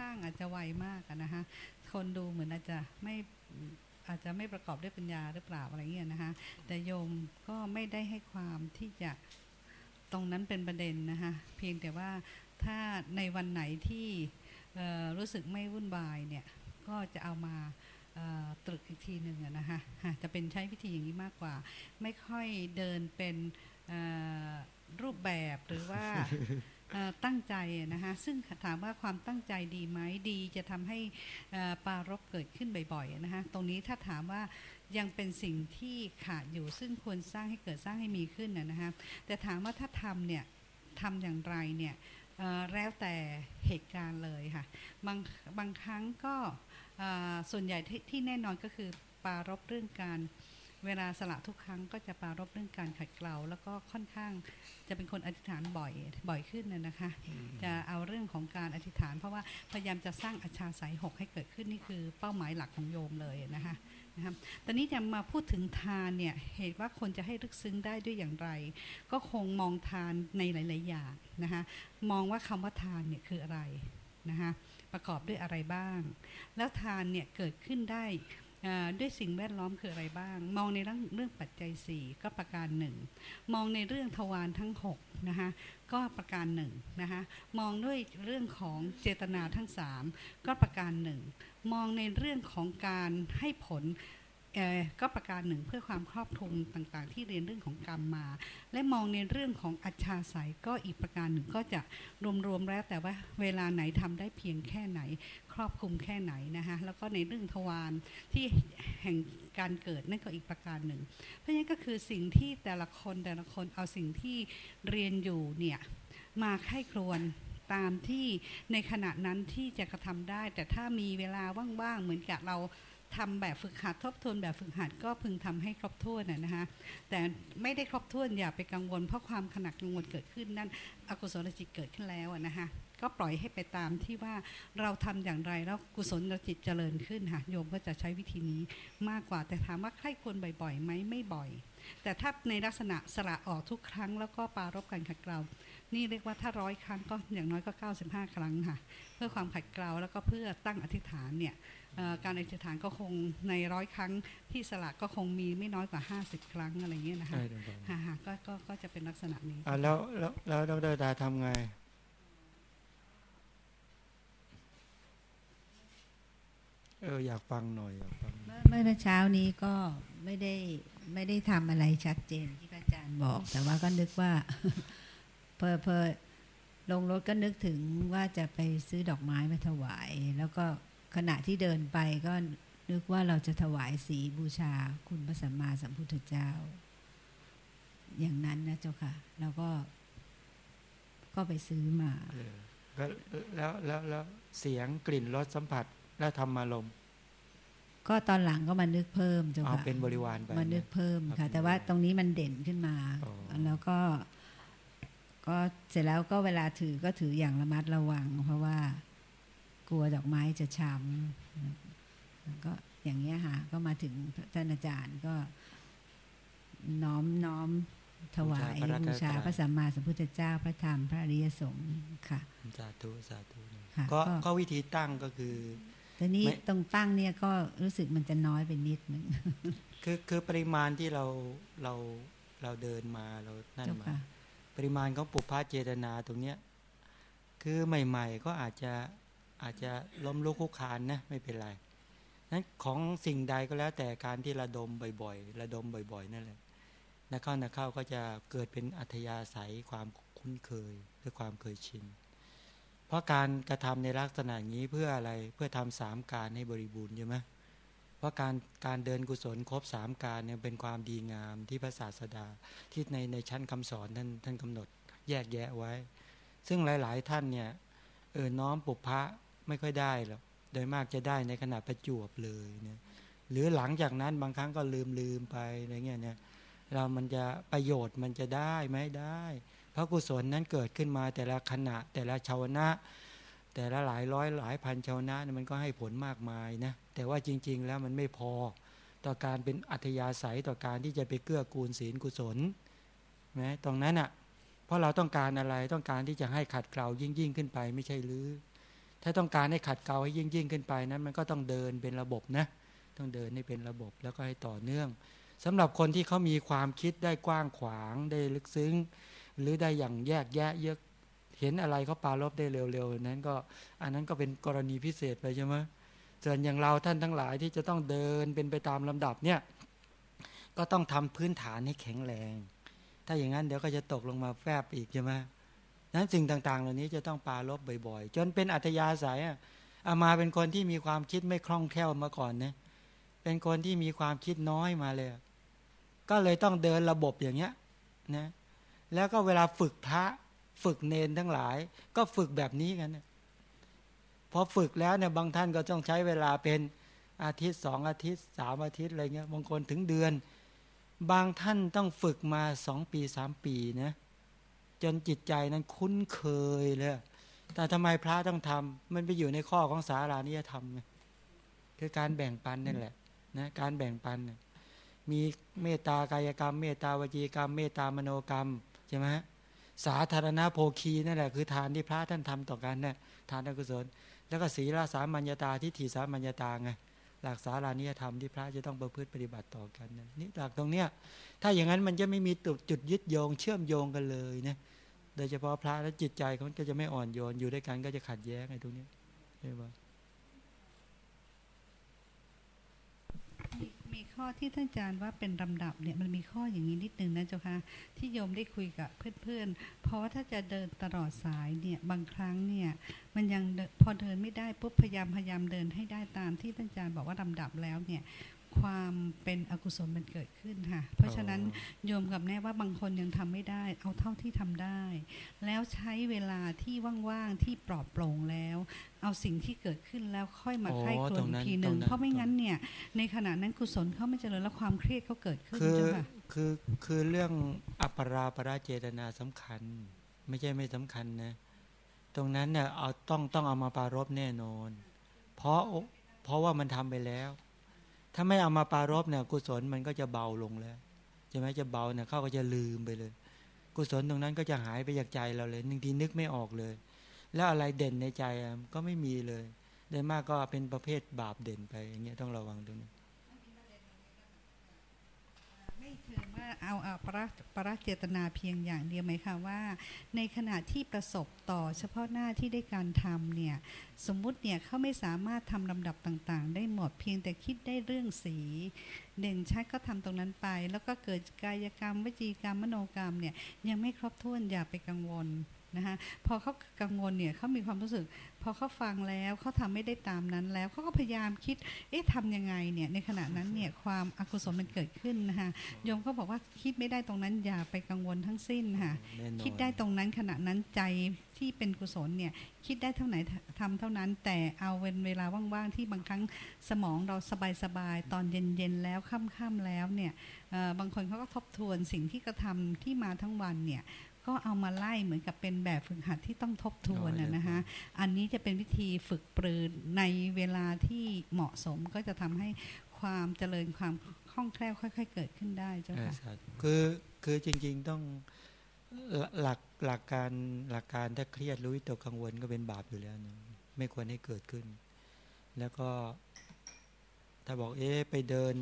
ข้างอาจจะไวมากนะคะคนดูเหมือนอาจจะไม่อาจจะไม่ประกอบด้วยปัญญาหรือเปล่าอะไรเงี้ยนะคะแต่โยมก็ไม่ได้ให้ความที่จะตรงนั้นเป็นประเด็นนะคะเพียงแต่ว่าถ้าในวันไหนที่รู้สึกไม่วุ่นวายเนี่ยก็จะเอามาตรึกอีกทีหนึ่งนะคะจะเป็นใช้วิธีอย่างนี้มากกว่า ไม่ค่อยเดินเป็นรูปแบบหรือว่า ตั้งใจนะคะซึ่งถามว่าความตั้งใจดีไหมดีจะทำให้ปารบเกิดขึ้นบ่อยๆนะคะตรงนี้ถ้าถามว่ายังเป็นสิ่งที่ขาดอยู่ซึ่งควรสร้างให้เกิดสร้างให้มีขึ้นนะคะแต่ถามว่าถ้าทำเนี่ยทำอย่างไรเนี่ยแล้วแต่เหตุการณ์เลยค่ะบางบางครั้งก็ส่วนใหญ่ที่ที่แน่นอนก็คือปารบเรื่องการ เวลาสละทุกครั้งก็จะปรารบเรื่องการขัดเกลาแล้วก็ค่อนข้างจะเป็นคนอธิษฐานบ่อยบ่อยขึ้นนะนะคะ จะเอาเรื่องของการอธิษฐาน เพราะว่าพยายามจะสร้างอาชาสายหกให้เกิดขึ้นนี่คือเป้าหมายหลักของโยมเลยนะคะนะครับตอนนี้จะมาพูดถึงทานเนี่ยเหตุว่าคนจะให้ลึกซึ้งได้ด้วยอย่างไร ก็คงมองทานในหลาย ๆ อย่างนะคะมองว่าคำว่าทานเนี่ยคืออะไรนะคะประกอบด้วยอะไรบ้าง แล้วทานเนี่ยเกิดขึ้นได้อ่า ด้วยสิ่งแวดล้อมคืออะไรบ้าง มองในเรื่องเรื่องปัจจัย 4 ก็ประการหนึ่งมองในเรื่องทวารทั้ง6นะคะก็ประการหนึ่งนะคะมองด้วยเรื่องของเจตนาทั้ง 3 ก็ประการหนึ่งมองในเรื่องของการให้ผล ก็ประการหนึ่งเพื่อความครอบคลุมต่างๆ ที่เรียนเรื่องของกรรมมา และมองในเรื่องของอัจฉาสัยก็อีกประการหนึ่งก็จะรวมๆแล้วแต่ว่าเวลาไหนทำได้เพียงแค่ไหน ครอบคลุมแค่ไหนนะคะแล้วก็ในเรื่องทวารที่แห่งการเกิดนั่นก็อีกประการหนึ่ง เพราะฉะนั้นก็คือสิ่งที่แต่ละคนแต่ละคนเอาสิ่งที่เรียนอยู่เนี่ยมาไข้ครวนตามที่ในขณะนั้นที่จะกระทำได้ แต่ถ้ามีเวลาว่างๆเหมือนกับเรา ทำแบบฝึกหัดทบทวนแบบฝึกหัดก็พึงทำให้ครบถ้วนนะนะคะแต่ไม่ได้ครบถ้วนอย่าไปกังวลเพราะความขนักกังวลเกิดขึ้นนั่นอกุศลจิตเกิดขึ้นแล้วนะคะก็ปล่อยให้ไปตามที่ว่าเราทำอย่างไรแล้วกุศลจิตเจริญขึ้นค่ะโยมก็จะใช้วิธีนี้มากกว่าแต่ถามว่าใครควรบ่อยๆไหมไม่บ่อย แต่ถ้าในลักษณะสละออกทุกครั้งแล้วก็ปารบกันขัดเกลานี่เรียกว่าถ้าร้อยครั้งก็อย่างน้อยก็ 95 ครั้งค่ะ พื่อความขัดเกลาแล้วก็เพื่อตั้งอธิษฐานเนี่ยเอ่อการอธิษฐานก็คงในร้อยครั้งที่สละก็คงมีไม่น้อยกว่า 50 ครั้งอะไรเงี้ยนะคะใช่ครับฮ่าฮ่าก็ก็ก็จะเป็นลักษณะนี้อ่าแล้วแล้วแล้วดรดาทำไงเอออยากฟังหน่อยอยากฟังเมื่อเมื่อเช้านี้ก็ไม่ได้ไม่ได้ทำอะไรชัดเจนที่พระอาจารย์บอก แต่ว่าก็นึกว่าเพอเพอ ลงรถก็นึกถึงว่าจะไปซื้อดอกไม้มาถวาย แล้วก็ขณะที่เดินไปก็นึกว่าเราจะถวายสีบูชาคุณพระสัมมาสัมพุทธเจ้า อย่างนั้นนะเจ้าค่ะ แล้วก็ ก็ไปซื้อมาเออก็แล้วแล้วแล้วเสียงกลิ่นรสสัมผัสและธรรมารมณ์ก็ตอนหลังก็มานึกเพิ่มเจ้าเอาค่ะเป็นบริวารไปมานึกนะเพิ่มเอาค่ะเป็นแต่ว่าบริวารตรงนี้มันเด่นขึ้นมาอ๋อแล้วก็ ก็เสร็จแล้วก็เวลาถือก็ถืออย่างระมัดระวัง เพราะว่ากลัวดอกไม้จะช้ำแล้วก็อย่างเงี้ยค่ะก็มาถึงท่านอาจารย์ก็น้อมน้อมถวายบูชาพระรัตนบูชาตรัยพระสัมมาสัมพุทธเจ้าพระธรรมพระอริยสงฆ์ค่ะสาธุสาธุนะค่ะก็ก็ก็วิธีตั้งก็คือแต่นี้ไม่ตรงตั้งเนี่ยก็รู้สึกมันจะน้อยไปนิดนึงคือคือปริมาณที่เราเราเราเดินมาเรานั่นเจ้ามาค่ะ ปริมาณของปุพพะเจตนาตรงเนี้ยคือใหม่ ๆ ก็อาจจะอาจจะล้มลุกคลุกคานนะไม่เป็นไรนั้นของสิ่งใดก็แล้วแต่การที่ระดมบ่อยๆ ระดมบ่อย ๆ นั่นแหละนักเข้านักเข้าก็จะเกิดเป็นอัธยาศัยความคุ้นเคยหรือความเคยชิน เพราะการกระทำในลักษณะนี้เพื่ออะไรเพื่อทำสามการให้บริบูรณ์ใช่ไหม เพราะการการเดินกุศลครบสามการเนี่ยเป็นความดีงามที่พระศาสดาที่ในในชั้นคำสอนท่านท่านกำหนดแยกแยะไว้ ซึ่งหลาย ๆ ท่านเนี่ยเออน้อมปุพพะไม่ค่อยได้หรอกโดยมากจะได้ในขณะประจวบเลยเนี่ยหรือหลังจากนั้นบางครั้งก็ลืมลืมไปอะไรเงี้ยเนี่ยเรามันจะประโยชน์มันจะได้ไหมได้ เพราะกุศลนั้นเกิดขึ้นมาแต่ละขณะแต่ละชาวนะ แต่ละหลายร้อยหลายพันชาวนะเนี่ยมันก็ให้ผลมากมายนะแต่ว่าจริง ๆ แล้วมันไม่พอ ต่อการเป็นอัธยาศัยต่อการที่จะไปเกื้อกูลศีลกุศลนะตรงนั้นอะเพราะเราต้องการอะไรต้องการที่จะให้ขัดเกลายิ่งยิ่งขึ้นไปไม่ใช่หรือ ถ้าต้องการให้ขัดเกลาให้ยิ่งยิ่งขึ้นไปนั้น มันก็ต้องเดินเป็นระบบนะต้องเดินให้เป็นระบบแล้วก็ให้ต่อเนื่องสำหรับคนที่เขามีความคิดได้กว้างขวางได้ลึกซึ้ง หรือได้อย่างแยกแยะเยอะ เห็นอะไรเขาปาลบได้เร็วๆนั้นก็อันนั้นก็เป็นกรณีพิเศษไปใช่ไหมส่วนอย่างเราท่านทั้งหลายที่จะต้องเดินเป็นไปตามลำดับเนี่ยก็ต้องทำพื้นฐานให้แข็งแรง ถ้าอย่างนั้นเดี๋ยวก็จะตกลงมาแฟบอีกใช่ไหมนั้นสิ่งต่างๆ เหล่านี้จะต้องปาลบบ่อยๆ จนเป็นอัตยาศัยอามาเป็นคนที่มีความคิดไม่คล่องแคล่วมาก่อนนะเป็นคนที่มีความคิดน้อยมาเลย ก็เลยต้องเดินระบบอย่างเงี้ยนะแล้วก็เวลาฝึกพระ ฝึกเนนทั้งหลาย ก็ฝึกแบบนี้กันพอฝึกแล้วเนี่ยบางท่านก็ต้องใช้เวลาเป็นอาทิตย์สองอาทิตย์สามอาทิตย์อะไรเงี้ยบางคนถึงเดือน บางท่านต้องฝึกมาสองปีสามปีนะจนจิตใจนั้นคุ้นเคยเลยแต่ทำไมพระต้องทำมันไปอยู่ในข้อของสารานิยธรรมไงคือการแบ่งปันนั่นแหละนะการแบ่งปันมีเมตตากายกรรม เมตตาวจีกรรม เมตตามโนกรรมใช่ไหม สาธารณโภคีนั่นแหละคือทานที่พระท่านทำต่อกันนะ่ยทานกุศล แล้วก็ศีลสามัญญาตาทิฏฐิสามัญญาตาไงหลักสารานิยธรรมที่พระจะต้องประพฤติปฏิบัติต่อกันนะนี่หลักตรงเนี้ยถ้าอย่างนั้นมันจะไม่มีจุดยึดโยง เชื่อมโยงกันเลยนะโดยเฉพาะพระและจิตใจเขาก็จะไม่อ่อนโยนอยู่ด้วยกันก็จะขัดแย้งไอ้ตรงนี้ใช่ไห มีข้อที่ท่านอาจารย์ว่าเป็นลำดับเนี่ยมันมีข้ออย่างนี้นิดนึงนะเจ้าค่ะที่โยมได้คุยกับเพื่อนๆ เพราะว่าถ้าจะเดินตลอดสายเนี่ยบางครั้งเนี่ยมันยังพอเดินไม่ได้ปุ๊บพยายามพยายามเดินให้ได้ตามที่ท่านอาจารย์บอกว่าลำดับแล้วเนี่ย ความเป็นอกุศลมันเกิดขึ้นค่ะ เพราะฉะนั้นโยมกับแน่ว่าบางคนยังทำไม่ได้ เอาเท่าที่ทำได้ แล้วใช้เวลาที่ว่างๆที่ปลอดโปร่งแล้ว เอาสิ่งที่เกิดขึ้นแล้วค่อยมาไข้ครวนทีหนึ่งเพราะไม่งั้นเนี่ย ในขณะนั้นกุศลเขาไม่เจริญแล้วความเครียดเขาเกิดขึ้นคือคือคือเรื่องอัปราปราเจตนาสำคัญ ไม่ใช่ไม่สำคัญนะตรงนั้นเนี่ยเอาต้องต้องเอามาปารบแน่นอน เพราะเพราะว่ามันทำไปแล้ว ถ้าไม่เอามาปารบเนี่ยกุศลมันก็จะเบาลงแล้วใช่ไหมจะเบาเนี่ยเขาก็จะลืมไปเลย กุศลตรงนั้นก็จะหายไปจากใจเราเลยบางทีนึกไม่ออกเลย แล้วอะไรเด่นในใจก็ไม่มีเลยได้มากก็เป็นประเภทบาปเด่นไปอย่างเงี้ยต้องระวังตรงนี้ เอาเอาประประเจตนาเพียงอย่างเดียวไหมคะว่า ในขณะที่ประสบต่อเฉพาะหน้าที่ได้การทำเนี่ยสมมุติเนี่ยเขาไม่สามารถทำลำดับต่างๆ ได้หมดเพียงแต่คิดได้เรื่องสีเด่นชัดก็ทำตรงนั้นไป แล้วก็เกิดกายกรรมวิจีกรรมมโนกรรมเนี่ยยังไม่ครบถ้วนอย่าไปกังวล นะคะพอเขากังวลเนี่ยเขามีความรู้สึก พอเขาฟังแล้วเขาทำไม่ได้ตามนั้นแล้วเขาก็พยายามคิด เอ๊ะทำยังไงเนี่ยในขณะนั้นเนี่ยความอกุศลมันเกิดขึ้นนะคะโยมก็บอกว่าคิดไม่ได้ตรงนั้นอย่าไปกังวลทั้งสิ้นค่ะคิดได้ตรงนั้นขณะนั้นใจที่เป็นกุศลเนี่ยคิดได้เท่าไหนทำเท่านั้น แต่เอาเวเวลาว่างๆที่บางครั้งสมองเราสบายๆตอนเย็นๆแล้วค่ำๆแล้วเนี่ยบางคนเขาก็ทบทวนสิ่งที่กระทาที่มาทั้งวันเนี่ย ก็เอามาไล่เหมือนกับเป็นแบบฝึกหัดที่ต้องทบทวนนะคะ อันนี้จะเป็นวิธีฝึกปรือในเวลาที่เหมาะสมก็จะทำให้ความเจริญความคล่องแคล่วค่อย ๆ เกิดขึ้นได้เจ้าค่ะคือคือจริง ๆต้องหลักหลักการหลักการถ้าเครียดรู้ตกกังวลก็เป็นบาปอยู่แล้วนะไม่ควรให้เกิดขึ้น แล้วก็ ถ้าบอกเอ๊ะไปเดิน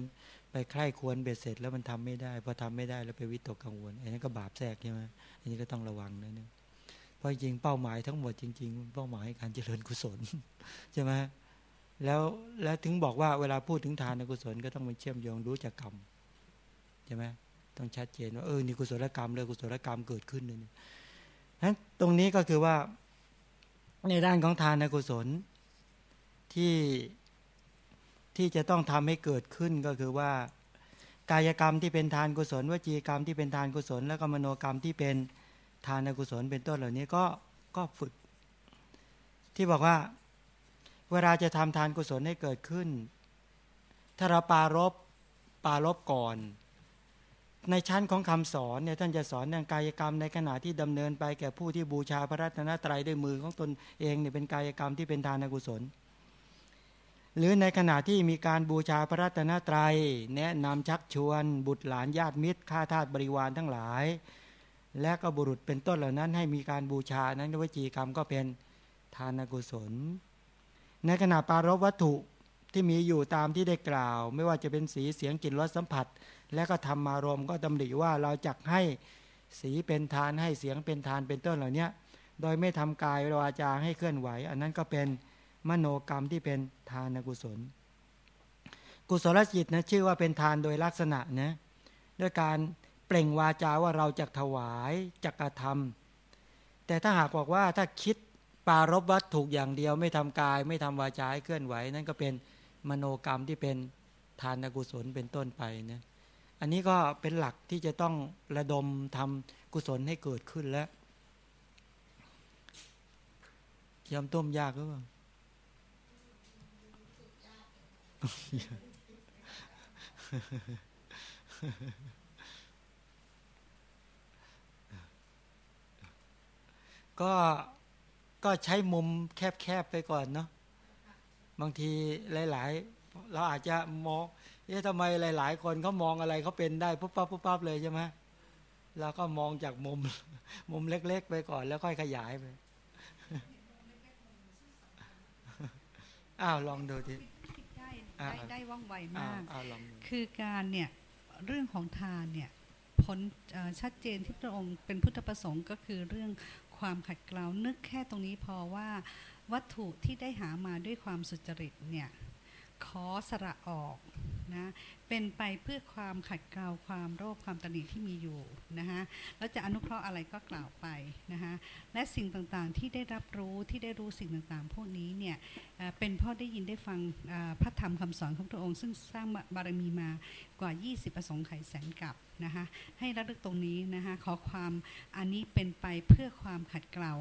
ไปใคร่ควรเบ็ดเสร็จแล้วมันทำไม่ได้พอทำไม่ได้แล้วไปวิตกกังวลอันนี้ก็บาปแทรกใช่ไหมอันนี้ก็ต้องระวังนะเนี่ยเพราะจริงเป้าหมายทั้งหมดจริง ๆ เป้าหมายการเจริญกุศลใช่ไหมแล้วแล้วถึงบอกว่าเวลาพูดถึงทานกุศลก็ต้องมาเชื่อมโยงรู้จักกรรมใช่ไหมต้องชัดเจนว่าเออนี่กุศลกรรมเลยกุศลกรรมเกิดขึ้นเลยนั้นตรงนี้ก็คือว่าในด้านของทานกุศลที่ ที่จะต้องทำให้เกิดขึ้นก็คือว่า กายกรรมที่เป็นทานกุศลวจีกรรมที่เป็นทานกุศล แล้วก็มโนกรรมที่เป็นทานกุศลเป็นต้นเหล่านี้ก็ก็ฝึก ที่บอกว่า เวลาจะทำทานกุศลให้เกิดขึ้น ถ้าเราปารบปารบก่อน ในชั้นของคำสอนเนี่ยท่านจะสอนเรื่องกายกรรมในขณะที่ดำเนินไปแก่ผู้ที่บูชาพระรัตนตรัยด้วยมือของตนเองเนี่ยเป็นกายกรรมที่เป็นทานกุศล หรือในขณะที่มีการบูชาพระรัตนตรยัย แนะนำชักชวน บุตรหลานญาติมิตรข้าทาสบริวารทั้งหลาย และก็บุรุษเป็นต้นเหล่านั้น ให้มีการบูชานั้นวจีกรรมก็เป็นทานกุศล ในขณะปารบวัตถุที่มีอยู่ตามที่ได้กล่าว ไม่ว่าจะเป็นสีเสียงกลิ่นรสสัมผัส และก็ทำมารมก็ดำริว่าเราจักให้สีเป็นทานให้เสียงเป็นทานเป็นต้นเหล่านี้โดยไม่ทำกายวาจาให้เคลื่อนไหว อันนั้นก็เป็น มโนกรรมที่เป็นทานกุศล กุศลจิตนะชื่อว่าเป็นทานโดยลักษณะนะด้วยการเปล่งวาจาว่าเราจักถวายจักกระทำแต่ถ้าหากบอกว่าถ้าคิดปารบวัตถุอย่างเดียว ไม่ทำกาย ไม่ทำวาจาให้เคลื่อนไหว นั่นก็เป็นมโนกรรมที่เป็นทานกุศลเป็นต้นไปนะอันนี้ก็เป็นหลักที่จะต้องระดมทำกุศลให้เกิดขึ้นแล้วยำต้มยากหรือเปล่า ก็ก็ใช้มุมแคบๆไปก่อนเนาะบางทีหลาย ๆ เราอาจจะมองเอ๊ะทำไมหลาย ๆ คนเขามองอะไรเขาเป็นได้ปุ๊บปั๊บปุ๊บปั๊บเลยใช่ไหมเราก็มองจากมุม มุมเล็ก ๆ ไปก่อน แล้วค่อยขยายไปอ้าวลองดูที ได้อ่าได้ได้ว่องไวอ้าวมากอ้าวลองดูคือการเนี่ยเรื่องของทานเนี่ยผลเอ่อชัดเจนที่พระองค์เป็นพุทธประสงค์ก็คือเรื่องความขัดเกลานึกแค่ตรงนี้พอว่าวัตถุที่ได้หามาด้วยความสุจริตเนี่ยขอสระออก นะเป็นไปเพื่อความขัดเกลาความโรคความตนีที่มีอยู่นะคะแล้วจะอนุเคราะห์อะไรก็กล่าวไปนะคะและสิ่งต่างๆที่ได้รับรู้ที่ได้รู้สิ่งต่างๆ พวกนี้เนี่ยเป็นเพราะได้ยินได้ฟังพระธรรมคำสอนของพระองค์ ซึ่งสร้างบารมีมากว่า 20 ประสงค์ไขยแสนกับนะคะให้ระลึกตรงนี้นะคะขอความอันนี้เป็นไปเพื่อความขัดเกลา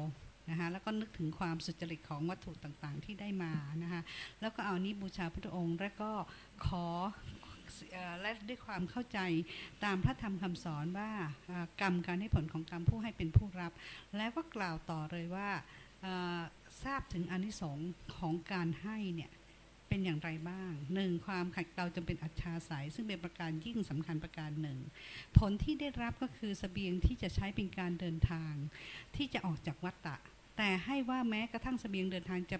นะคะแล้วก็นึกถึงความสุจริตของวัตถุต่างๆ ที่ได้มานะคะแล้วก็เอานี้บูชาพระองค์ และก็ขอและด้วยความเข้าใจตามพระธรรมคำสอนว่ากรรมการให้ผลของกรรมผู้ให้เป็นผู้รับ แล้วก็กล่าวต่อเลยว่าทราบถึงอนิสงส์ของการให้เนี่ยเป็นอย่างไรบ้างหนึ่งความขัดเกลาจำเป็นอัจฉาสายซึ่งเป็นประการยิ่งสำคัญประการหนึ่ง ผลที่ได้รับก็คือสเสบียงที่จะใช้เป็นการเดินทาง ที่จะออกจากวัฏฏะ แต่ให้ว่าแม้กระทั่งสเสบียงเดินทางจะ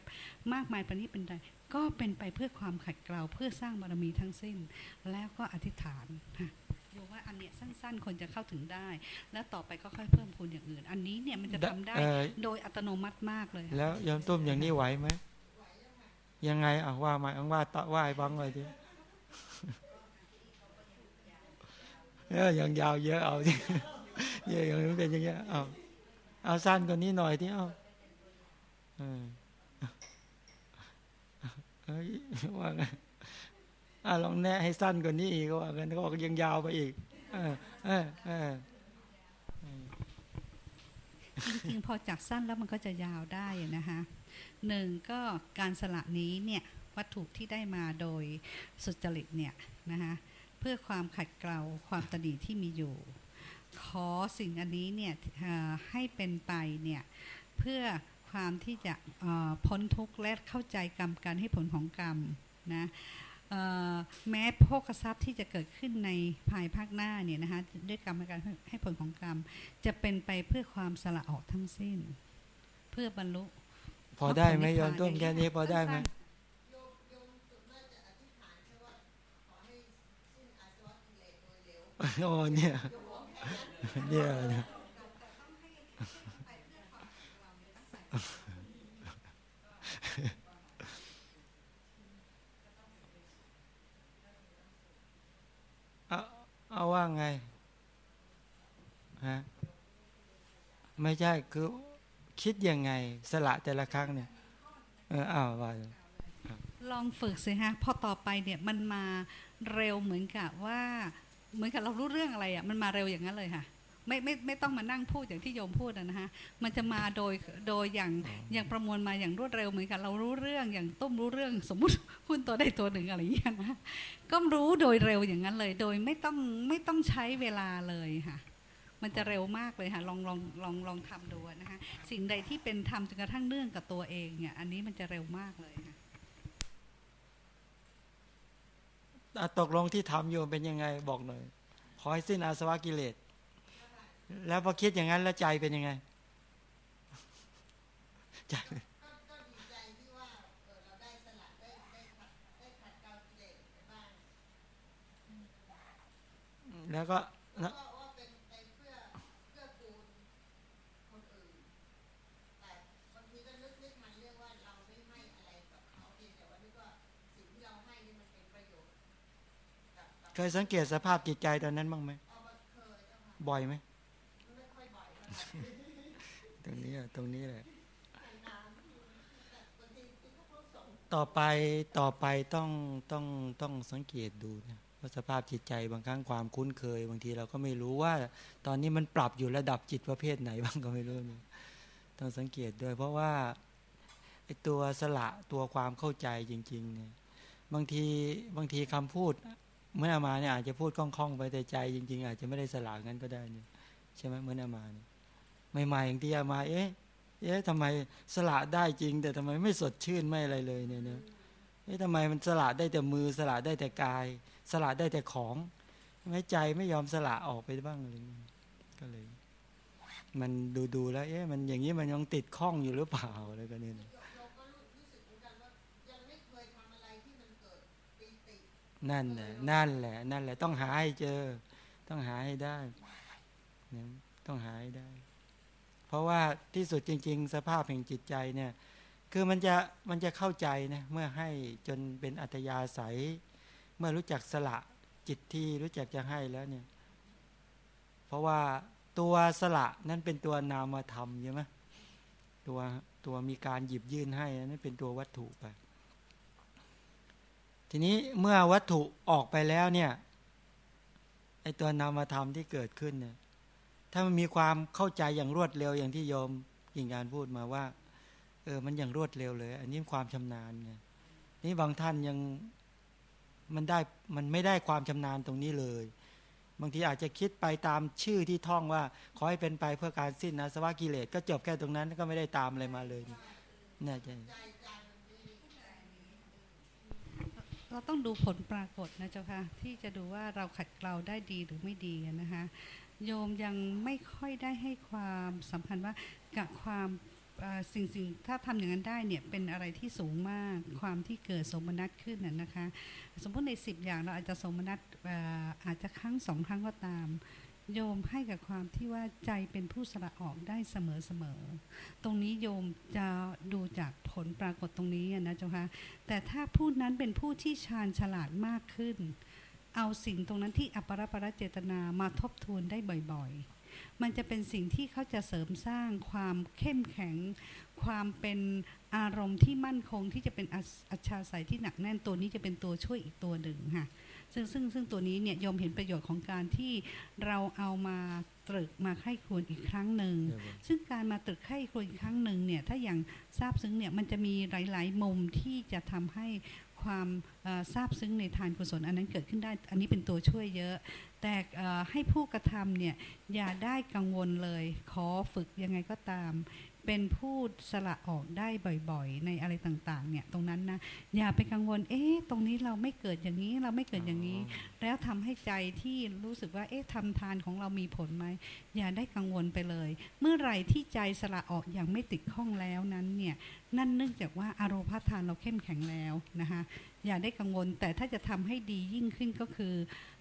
มากมายประนี้เป็นใดก็เป็นไปเพื่อความขัดเกลาเพื่อสร้างบารมีทั้งสิ้น แล้วก็อธิษฐานค่ะดูว่าอันเนี้ยสั้นๆ คนจะเข้าถึงได้ แล้วต่อไปก็ค่อยเพิ่มพูนอย่างอื่น อันนี้เนี่ยมันจะทำได้เอ่อโดยอัตโนมัติมากเลยค่ะแล้วยอมต้มอย่างนี้ไหวไหมยังไงอะว่ามาอังว่าตะว่าให้ฟังเลยทีเออยังยาวเยอะเอาที่เยอะอย่างนี้เป็นอย่างเงี้ยเอาเอาสั้นกว่านี้หน่อยที่เอาเออเอ้ย ว่าไงลองแนะให้สั้นกว่านี้อีกว่ากันก็บอกยังยาวไปอีกจริงๆพอจากสั้นแล้วมันก็จะยาวได้นะคะหนึ่งก็การสละนี้เนี่ยวัตถุที่ได้มาโดยสุจริตเนี่ยนะคะเพื่อความขัดเกลาความตนีที่มีอยู่ ขอสิ่งอันนี้เนี่ยให้เป็นไปเนี่ยเพื่อ ความที่จะเอ่อพ้นทุกข์และเข้าใจกรรมการให้ผลของกรรมนะเอ่อแม้โภคทรัพย์ที่จะเกิดขึ้นในภายภาคหน้าเนี่ยนะคะด้วยกรรมการให้ผลของกรรม จะเป็นไปเพื่อความสละออกทั้งสิ้น เพื่อบรรลุ พอได้ไหมยอมต้มแค่นี้พอได้ไหมสั้นโอ้เนี่ยเนี่ย เอาเอาว่าไงฮะไม่ใช่คือคิดยังไง สละแต่ละครั้งเนี่ย เอออ้าวว่าลองฝึกสิฮะพอต่อไปเนี่ยมันมาเร็วเหมือนกับว่า เหมือนกับเรารู้เรื่องอะไรอะ มันมาเร็วอย่างนั้นเลยค่ะ ไม่ไม่ไม่ต้องมานั่งพูดอย่างที่โยมพูดอะนะฮะมันจะมาโดยโดยอย่างอย่างประมวลมาอย่างรวดเร็วเหมือนกับเรารู้เรื่องอย่างต้มรู้เรื่องสมมุติหุ้นตัวใดตัวหนึ่งอะไรอย่างเงี้ยนะก็รู้โดยเร็วอย่างนั้นเลย โดยไม่ต้องไม่ต้องใช้เวลาเลยค่ะ มันจะเร็วมากเลยค่ะลองลองลองลองทำดูนะคะสิ่งใดที่เป็นทำจนกระทั่งเนื่องกับตัวเองเนี่ยอันนี้มันจะเร็วมากเลยค่ะอะตกลงที่ทำอยู่เป็นยังไงบอกหน่อย ขอให้สิ้นอาสวะกิเลส แล้วพอคิดอย่างนั้นแล้วใจเป็นยังไงใจแล้วก็นะเคยสังเกตสภาพจิตใจตอนนั้นบ้างไหม บ่อยไหม ตรงนี้ตรงนี้แหละ ต่อไปต่อไปต้องต้องต้องสังเกตดูนะว่าสภาพจิตใจบางครั้งความคุ้นเคย บางทีเราก็ไม่รู้ว่า ตอนนี้มันปรับอยู่ระดับจิตประเภทไหนบ้างก็ไม่รู้นะต้องสังเกตด้วย เพราะว่าไอ้ตัวสละตัวความเข้าใจจริง ๆ เนี่ย บางทีบางทีคำพูด เมื่ออามาเนี่ยอาจจะพูดคล่องๆไปแต่ใจจริง ๆ อาจจะไม่ได้สละงั้นก็ได้เนี่ยใช่ไหมเมื่ออามาเนี่ย ใหม่ๆอย่างที่อามาเอ๊ะเอ๊ะทำไมสละได้จริง แต่ทำไมไม่สดชื่นไม่อะไรเลยเนี่ยเนอะเอ๊ะทำไมมันสละได้แต่มือสละได้แต่กาย สละได้แต่ของทำไมใจไม่ยอมสละออกไปบ้างอะไรเงี้ยก็เลย มันดูดูแล้ว เอ๊ะมันอย่างนี้มันยังติดข้องอยู่หรือเปล่าอะไรกันเนี่ยเราก็รู้รู้สึกเหมือนกันว่ายังไม่เคยทำอะไรที่มันเกิดปีตินั่นแหละนั่นแหละ นั่นแหละ ต้องหาให้เจอ ต้องหาให้ได้ ต้องหาให้ได้ เพราะว่าที่สุดจริง ๆ สภาพแห่งจิตใจเนี่ยคือมันจะมันจะเข้าใจนะเมื่อให้จนเป็นอัตยาศัย เมื่อรู้จักสละจิตที่รู้จักจะให้แล้วเนี่ย เพราะว่าตัวสละนั่นเป็นตัวนามธรรมใช่ไหมตัวตัวมีการหยิบยื่นให้นั่นเป็นตัววัตถุไป ทีนี้เมื่อวัตถุออกไปแล้วเนี่ยไอตัวนามธรรมที่เกิดขึ้นเนี่ย ถ้ามันมีความเข้าใจอย่างรวดเร็วอย่างที่โยมกิ่งการพูดมาว่า เออมันอย่างรวดเร็วเลย อันนี้ความชำนาญไงนี่บางท่านยังมันได้มันไม่ได้ความชำนาญตรงนี้เลย บางทีอาจจะคิดไปตามชื่อที่ท่องว่า ขอให้เป็นไปเพื่อการสิ้นอาสวะกิเลสก็จบแค่ตรงนั้นก็ไม่ได้ตามอะไรมาเลยน่าจะเราต้องดูผลปรากฏนะเจ้าค่ะที่จะดูว่าเราขัดเกลาได้ดีหรือไม่ดีอะนะคะ โยมยังไม่ค่อยได้ให้ความสัมพันธ์ว่ากับความสิ่งสิ่งถ้าทำอย่างนั้นได้เนี่ยเป็นอะไรที่สูงมากความที่เกิดสมนัตขึ้นน่ะนะคะ สมมติในสิบอย่างเราอาจจะสมนัตเอ่อาจจะครั้งสองครั้งก็ตาม โยมให้กับความที่ว่าใจเป็นผู้สละออกได้เสมอเสมอตรงนี้โยมจะดูจากผลปรากฏตรงนี้นะเจ้าคะแต่ถ้าผู้นั้นเป็นผู้ที่ชาญฉลาดมากขึ้น เอาสิ่งตรงนั้นที่อัปปรปรเจตนามาทบทวนได้บ่อยๆ มันจะเป็นสิ่งที่เขาจะเสริมสร้างความเข้มแข็ง ความเป็นอารมณ์ที่มั่นคงที่จะเป็นอัศอัจฉริยที่หนักแน่นตัวนี้จะเป็นตัวช่วยอีกตัวหนึ่งค่ะซึ่งซึ่งซึ่งตัวนี้เนี่ยโยมเห็นประโยชน์ของการที่เราเอามาตรึกมาไข้ควรอีกครั้งหนึ่ง ซึ่งการมาตรึกไข้ครวญอีกครั้งหนึ่งเนี่ยถ้าอย่างทราบซึ้งเนี่ยมันจะมีหลาย ๆ มุมที่จะทำให้ ความทราบซึ้งในทานกุศลอันนั้นเกิดขึ้นได้ อันนี้เป็นตัวช่วยเยอะ แต่ให้ผู้กระทำเนี่ยอย่าได้กังวลเลย ขอฝึกยังไงก็ตาม เป็นผู้สละออกได้บ่อยๆ ในอะไรต่างๆ เนี่ยตรงนั้นนะอย่าไปกังวล เอ๊ะตรงนี้เราไม่เกิดอย่างนี้เราไม่เกิดอย่างนี้ แล้วทำให้ใจที่รู้สึกว่าเอ๊ะทำทานของเรามีผลไหมอย่าได้กังวลไปเลย เมื่อไหร่ที่ใจสละออกอย่างไม่ติดข้องแล้วนั้นเนี่ยนั่นเนื่องจากว่าอารมณ์ทานเราเข้มแข็งแล้วนะคะอย่าได้กังวลแต่ถ้าจะทำให้ดียิ่งขึ้นก็คือ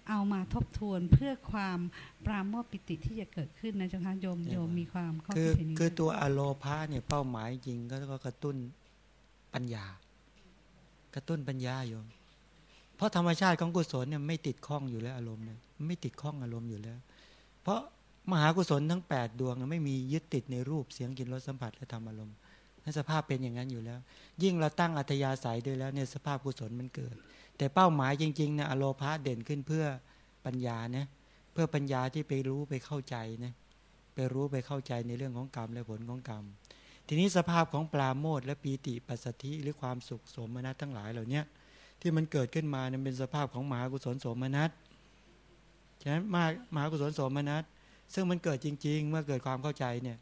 เอามาทบทวนเพื่อความปราโมทย์ปิติที่จะเกิดขึ้นนะเจ้าค่ะโยมโยมมีความเข้าคือใจนี้คือตัวอโลพาเนี่ยเป้าหมายจริงก็ก็กระตุ้นปัญญา กระตุ้นปัญญาโยม เพราะธรรมชาติของกุศลเนี่ยไม่ติดข้องอยู่แล้วอารมณ์เนี่ยมันไม่ติดข้องอารมณ์อยู่แล้ว เพราะมหากุศลทั้ง 8 ดวงเนี่ยไม่มียึดติดในรูปเสียงกลิ่นรสสัมผัสและธรรมอารมณ์นั่นสภาพเป็นอย่างนั้นอยู่แล้ว ยิ่งเราตั้งอัธยาศัยด้วยแล้วเนี่ยสภาพกุศลมันเกิด แต่เป้าหมายจริงๆนี่ยอโลพาเด่นขึ้นเพื่อปัญญานะเพื่อปัญญาที่ไปรู้ไปเข้าใจนะไปรู้ไปเข้าใจในเรื่องของกรรมและผลของกรรม ทีนี้สภาพของปราโมทและปีติปัสสธิหรือความสุขสมนัตทั้งหลายเหล่านี้ที่มันเกิดขึ้นมาเนี่ยเป็นสภาพของมหากุศลสมนัตฉะนั้นมากมหากุศลสมนัตซึ่งมันเกิดจริง ๆ เมื่อเกิดความเข้าใจเนี่ย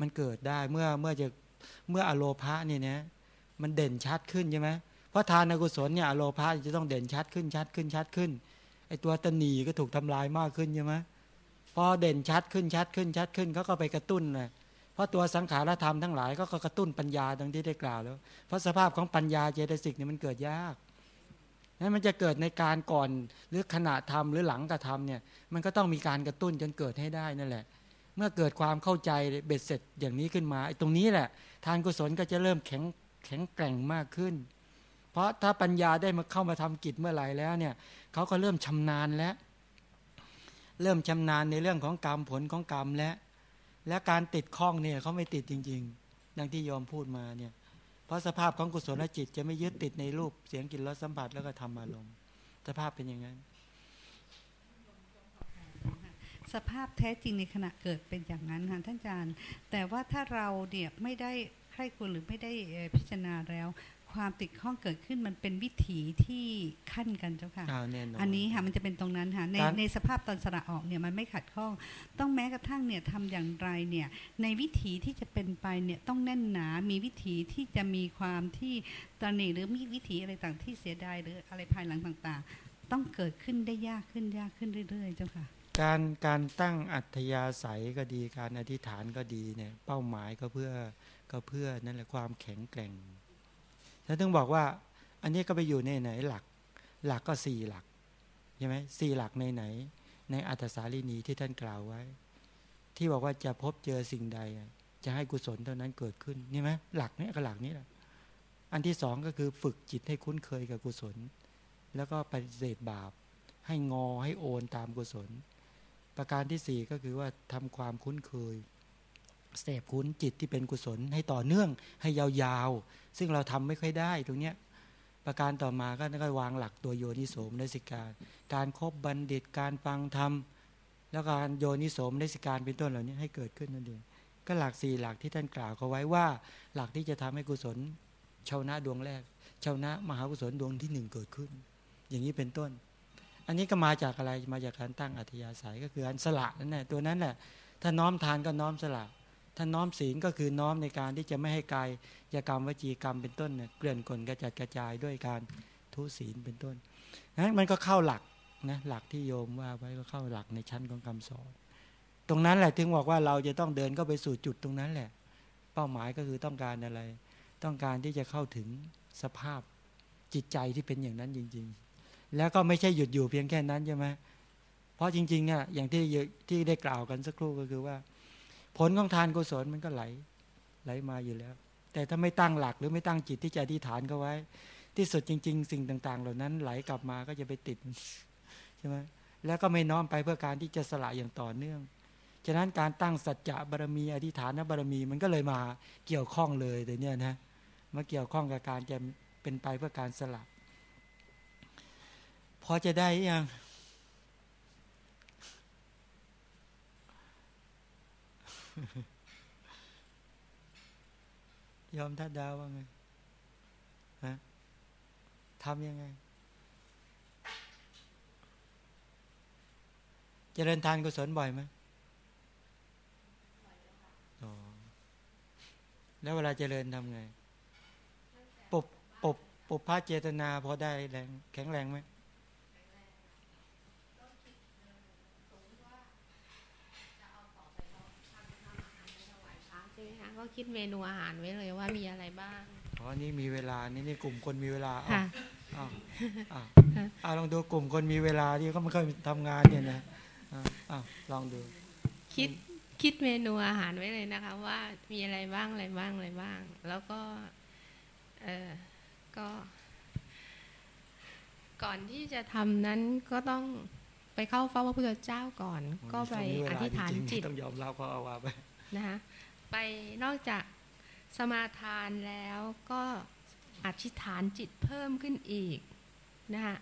มันเกิดได้เมื่อเมื่อจะเมื่ออโลภะเนี่ยนะมันเด่นชัดขึ้นใช่ไหม เพราะทานอกุศลเนี่ยอโลภะจะต้องเด่นชัดขึ้นชัดขึ้นชัดขึ้นไอตัวตนีก็ถูกทำลายมากขึ้นใช่ไหมพอเด่นชัดขึ้นชัดขึ้นชัดขึ้นเขาก็ไปกระตุ้นเลยเพราะตัวสังขารธรรมทั้งหลายก็กระตุ้นปัญญาดังที่ได้กล่าวแล้ว เพราะสภาพของปัญญาเจตสิกเนี่ยมันเกิดยากนั้นมันจะเกิดในการก่อนหรือขณะทำหรือหลังกระทำเนี่ยมันก็ต้องมีการกระตุ้นจนเกิดให้ได้นั่นแหละ เมื่อเกิดความเข้าใจเบ็ดเสร็จอย่างนี้ขึ้นมาไอ้ตรงนี้แหละ ทานกุศลก็จะเริ่มแข็งแข็งแกร่งมากขึ้น เพราะถ้าปัญญาได้มาเข้ามาทำกิจเมื่อไหร่แล้วเนี่ยเขาก็เริ่มชำนาญแล้ว เริ่มชำนาญในเรื่องของกรรมผลของกรรมและ และการติดข้องเนี่ยเขาไม่ติดจริง ๆ ดังที่โยมพูดมาเนี่ยเพราะสภาพของกุศลจิตจะไม่ยึดติดในรูปเสียงกลิ่นรสสัมผัสแล้วก็ทำอารมณ์สภาพเป็นอย่างนั้น สภาพแท้จริงในขณะเกิดเป็นอย่างนั้นค่ะท่านอาจารย์ แต่ว่าถ้าเราเนี่ยไม่ได้ใครควรหรือไม่ได้พิจารณาแล้ว ความติดข้องเกิดขึ้นมันเป็นวิถีที่ขั้นกันเจ้าค่ะอ้าวแน่นอนอันนี้ค่ะมันจะเป็นตรงนั้นค่ะในการในสภาพตอนสระออกเนี่ยมันไม่ขัดข้อง ต้องแม้กระทั่งเนี่ยทำอย่างไรเนี่ยในวิถีที่จะเป็นไปเนี่ยต้องแน่นหนามีวิถีที่จะมีความที่ตระหนี่หรือมีวิถีอะไรต่างที่เสียดายหรืออะไรภายหลังต่าง ๆ ต้องเกิดขึ้นได้ยากขึ้นยากขึ้นเรื่อย ๆ เจ้าค่ะการการตั้งอัธยาศัยก็ดีการอธิษฐานก็ดีเนี่ยเป้าหมายก็เพื่อก็เพื่อนั่นแหละความแข็งแกร่ง ฉันต้องบอกว่า อันนี้ก็ไปอยู่ในไหนหลัก หลักก็สี่หลักใช่ไหมสี่หลักในไหน ในอัตสาลีนีที่ท่านกล่าวไว้ ที่บอกว่าจะพบเจอสิ่งใด จะให้กุศลเท่านั้นเกิดขึ้นนี่ไหมหลักนี้ก็หลักนี้แหละอันที่สองก็คือฝึกจิตให้คุ้นเคยกับกุศล แล้วก็ปฏิเสธบาป ให้งอให้โอนตามกุศล ประการที่สี่ก็คือว่าทำความคุ้นเคย เสพคุ้นจิตที่เป็นกุศล ให้ต่อเนื่องให้ยาวๆ ซึ่งเราทำไม่ค่อยได้ตรงเนี้ยประการต่อมาก็ก็วางหลักตัวโยนิโสมนสิการ การครบบัณฑิตการฟังธรรมแล้วการโยนิโสมนสิการเป็นต้นเหล่านี้ให้เกิดขึ้นนั่นเองก็หลักสี่หลักที่ท่านกล่าวเขาไว้ว่า หลักที่จะทำให้กุศลชาวนะดวงแรกชาวนะมหากุศลดวงที่หนึ่งเกิดขึ้น อย่างนี้เป็นต้น อันนี้ก็มาจากอะไรมาจากการตั้งอัธยาศัยก็คืออันสละนั่นแหละตัวนั้นแหละถ้าน้อมทานก็น้อมสละ ถ้าน้อมศีลก็คือน้อมในการที่จะไม่ให้กายยกรรมวจีกรรมเป็นต้นเนี่ยเกลื่อนกลนกระจัดกระจายด้วยการทุศีลเป็นต้นนั้นมันก็เข้าหลักนะหลักที่โยมว่าไว้ก็เข้าหลักในชั้นของคำสอน ตรงนั้นแหละถึงบอกว่าเราจะต้องเดินก็ไปสู่จุดตรงนั้นแหละ เป้าหมายก็คือต้องการอะไร ต้องการที่จะเข้าถึงสภาพจิตใจที่เป็นอย่างนั้นจริง ๆ แล้วก็ไม่ใช่หยุดอยู่เพียงแค่นั้นใช่ไหมเพราะจริงๆเนี่ยอย่างที่ที่ได้กล่าวกันสักครู่ก็คือว่า ผลของทานกุศลมันก็ไหล ไหลมาอยู่แล้ว แต่ถ้าไม่ตั้งหลักหรือไม่ตั้งจิตที่จะอธิษฐานก็ไว้ ที่สุดจริง ๆ สิ่งต่าง ๆ เหล่านั้นไหลกลับมาก็จะไปติดใช่ไหมแล้วก็ไม่น้อมไปเพื่อการที่จะสละอย่างต่อเนื่อง ฉะนั้นการตั้งสัจจะบารมีอธิษฐานบารมีมันก็เลยมาเกี่ยวข้องเลยแต่เนี่ยนะมาเกี่ยวข้องกับการจะเป็นไปเพื่อการสละพอจะได้ยัง ยอมทัดดาวว่าไงฮะทำยังไง เจริญทานกุศลบ่อยไหมอ๋อแล้วเวลาเจริญทำไง ปบปบปบพระเจตนาพอได้แรงแข็งแรงไหม ใช่ไหมคะ ก็คิดเมนูอาหารไว้เลยว่ามีอะไรบ้างอ๋อนี่มีเวลานี่นี่กลุ่มคนมีเวลาเอาค่ะเอาเอาเอาลองดูกลุ่มคนมีเวลาที่เขาไม่เคยทำงานเนี่ยนะเอาเอาลองดู คิดคิดเมนูอาหารไว้เลยนะคะ ว่ามีอะไรบ้างอะไรบ้างอะไรบ้าง แล้วก็เออก็ ก่อนที่จะทำนั้นก็ต้องไปเข้าเฝ้าพระพุทธเจ้าก่อน ก็ไปมีเวอลธิษฐานจริงๆจิตต้องยอมรับเขาเอาว่าไปนะคะ ไปนอกจากสมาทานแล้วก็อธิษฐานจิตเพิ่มขึ้นอีกนะคะ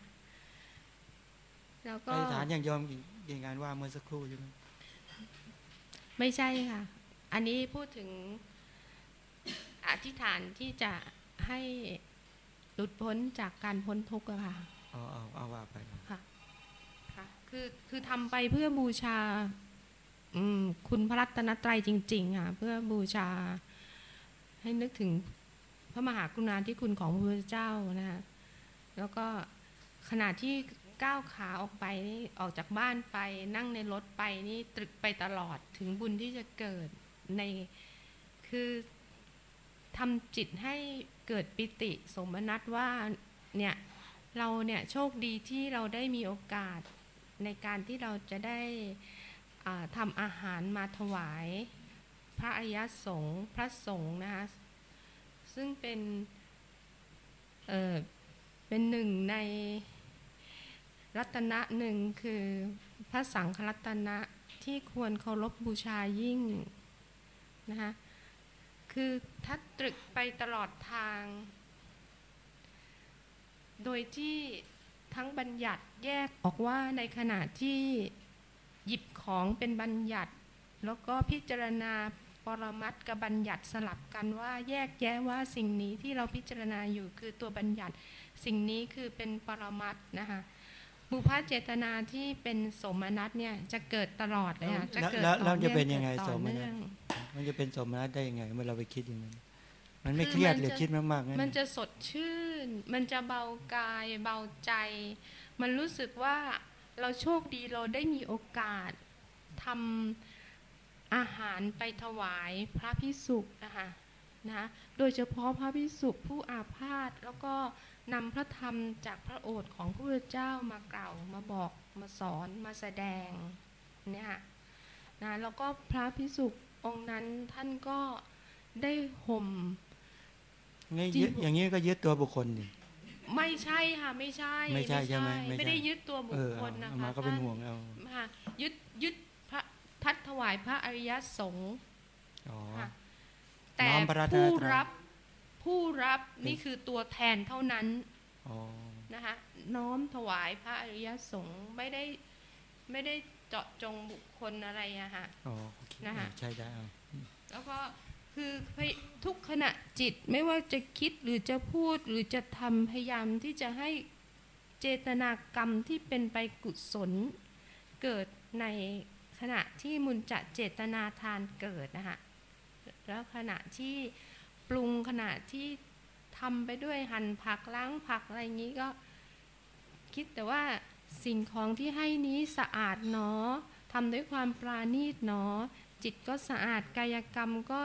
แล้วอก็ธิษฐานอย่างยอมอย่างงานว่าเมื่อสักครู่ใช่ไหมไม่ใช่ค่ะ อันนี้พูดถึงอธิษฐานที่จะให้หลุดพ้นจากการพ้นทุกข์อะค่ะเอาเอาเอาว่าไปค่ะค่ะ คือคือทำไปเพื่อบูชาอืม คุณพระรัตนตรัยจริง ๆ ค่ะ เพื่อบูชา ให้นึกถึงพระมหากรุณาธิคุณของพระพุทธเจ้านะคะแล้วก็ขณะที่ก้าวขาออกไปออกจากบ้านไป นั่งในรถไปนี่ตรึกไปตลอดถึงบุญที่จะเกิดในคือทำจิตให้เกิดปิติสมนัตว่าเนี่ยเราเนี่ยโชคดีที่เราได้มีโอกาสในการที่เราจะได้ ทำอาหารมาถวาย พระอริยสงฆ์พระสงฆ์นะคะซึ่งเป็นเออเป็นหนึ่งในรัตนะหนึ่งคือพระสังฆรัตนะที่ควรเคารพบูชายิ่งนะคะคือถ้าตรึกไปตลอดทาง โดยที่ทั้งบัญญัติแยกออกว่าในขณะที่ หยิบของเป็นบัญญัติ แล้วก็พิจารณาปรมัตถ์กับบัญญัติสลับกันว่าแยกแยะว่าสิ่งนี้ที่เราพิจารณาอยู่คือตัวบัญญัติ สิ่งนี้คือเป็นปรมัตถ์นะคะบุพเจตนาที่เป็นสมนัตเนี่ยจะเกิดตลอดเลยค่ะจะเกิดแล้วแล้วต่อจะเนื่องเป็นยังไงกิดต่อสมนัตเนื่องมันจะเป็นสมนัตได้ยังไงเมื่อเราไปคิดอย่างนั้นมันไม่คือเครียดมันหรือจะคิดมากๆงั้นมันจะสดชื่น มันจะเบากายเบาใจ มันรู้สึกว่า เราโชคดีเราได้มีโอกาสทำอาหารไปถวายพระพิสุนะคะนะโดยเฉพาะพระพิสุผู้อาพาธแล้วก็นำพระธรรมจากพระโอษฐ์ของพระพุทธเจ้ามากล่าวมาบอกมาสอนมาแสดงเนี่ยนะแล้วก็พระพิสุองค์นั้นท่านก็ได้ห่มงี้จริงยึดอย่างนี้ก็ยึดตัวบุคคลดิ ไม่ใช่ค่ะไม่ใช่ไม่ใช่ใช่ไหมไม่ใช่ไม่ได้ยึดตัวบุเอคอคลนะเอาคะมาก็เป็นท่ห่วงเอาค่ะยึดยึดพระทัดถวายพระอริยสงฆ์อ๋อค่ะแต่น้อมพระรัตนผู้ตรัยรับผู้รับนี่คือตัวแทนเท่านั้นอ๋อนะคะน้อมถวายพระอริยสงฆ์ไม่ได้ไม่ได้เจาะจงบุคคลอะไรอะค่ะอ๋อโอเคนะคะใช่ได้เอาแล้วก็ คือทุกขณะจิตไม่ว่าจะคิดหรือจะพูดหรือจะทำพยายามที่จะให้เจตนากรรมที่เป็นไปกุศล เกิดในขณะที่มุนจะเจตนาทานเกิดนะคะแล้วขณะที่ปรุงขณะที่ทำไปด้วยหั่นผักล้างผักอะไรอย่างนี้ก็คิดแต่ว่าสิ่งของที่ให้นี้สะอาดเนาะทำด้วยความปราณีตเนาะจิตก็สะอาดกายกรรมก็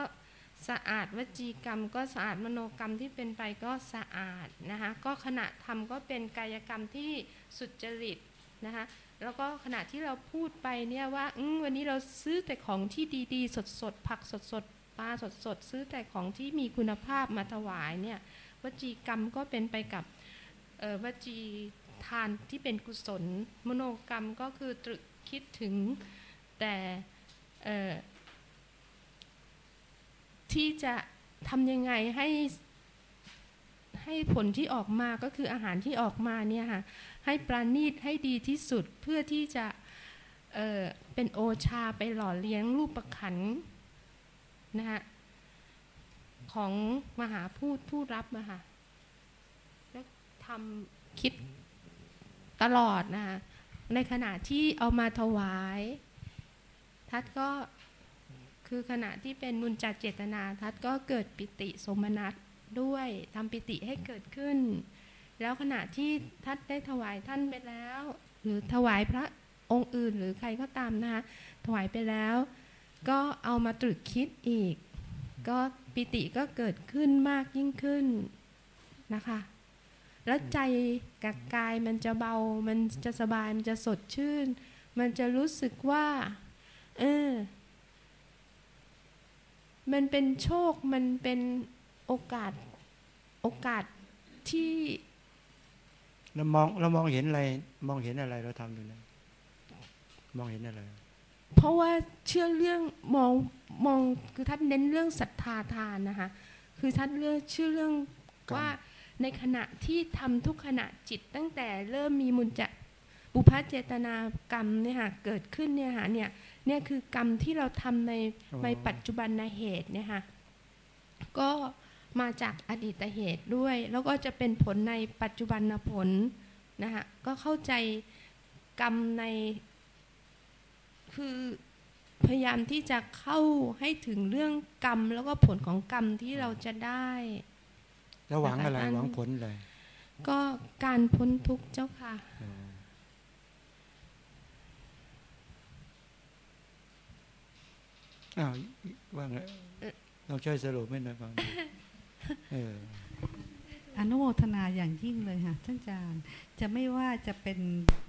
สะอาดวจีกรรมก็สะอาดมโนกรรมที่เป็นไปก็สะอาดนะคะก็ขณะทำก็เป็นกายกรรมที่สุจริตนะคะแล้วก็ขณะที่เราพูดไปเนี่ยว่าวันนี้เราซื้อแต่ของที่ดีๆ สดๆผักสดๆปลาสดๆซื้อแต่ของที่มีคุณภาพมาถวายเนี่ยวจีกรรมก็เป็นไปกับวจีทานที่เป็นกุศล มโนกรรมก็คือตรึกคิดถึงแต่ ที่จะทำยังไงให้ให้ผลที่ออกมาก็คืออาหารที่ออกมาเนี่ยค่ะให้ปราณีตให้ดีที่สุดเพื่อที่จะเออเป็นโอชาไปหล่อเลี้ยงรูปประขันนะคะของมหาพูดผู้รับอะค่ะแล้วทำคิดตลอดนะคะในขณะที่เอามาถวาย ทัดก็ คือขณะที่เป็นมุนจัดเจตนาทัดก็เกิดปิติสมนัตด้วยทำปิติให้เกิดขึ้น แล้วขณะที่ทัดได้ถวายท่านไปแล้ว หรือถวายพระองค์อื่นหรือใครก็ตามนะคะถวายไปแล้ว ก็เอามาตรึกคิดอีก ก็ปิติก็เกิดขึ้นมากยิ่งขึ้นนะคะ แล้วใจกับกายมันจะเบา มันจะสบายมันจะสดชื่น มันจะรู้สึกว่า เออ มันเป็นโชคมันเป็นโอกาสโอกาสที่เรามองเรามองเห็นอะไร มองเห็นอะไรเราทำดูนะมองเห็นอะไร เพราะว่าเชื่อเรื่องมองมองคือท่านเน้นเรื่องศรัทธาทานนะคะคือท่านเรื่องเชื่อเรื่องกรรมว่าในขณะที่ทำทุกขณะจิตตั้งแต่เริ่มมีมุนจะบุพเจตนากรรมเนี่ยค่ะเกิดขึ้นเนี่ยค่ะเนี่ย เนี่ยคือกรรมที่เราทำในอ๋อในปัจจุบันเหตุเนี่ยค่ะก็มาจากอดีตเหตุด้วย แล้วก็จะเป็นผลในปัจจุบันผลนะคะก็เข้าใจกรรมใน คือพยายามที่จะเข้าให้ถึงเรื่องกรรม แล้วก็ผลของกรรมที่เราจะได้แล้วหวังอะไรนะคะท่านหวังผลอะไรก็การพ้นทุกข์เจ้าค่ะ อ๋ออ้าวว่าไงลองช่วยสรุปให้หน่อยฟังดูเอออนุโมทนาอย่างยิ่งเลยค่ะท่านอาจารย์ จะไม่ว่าจะเป็น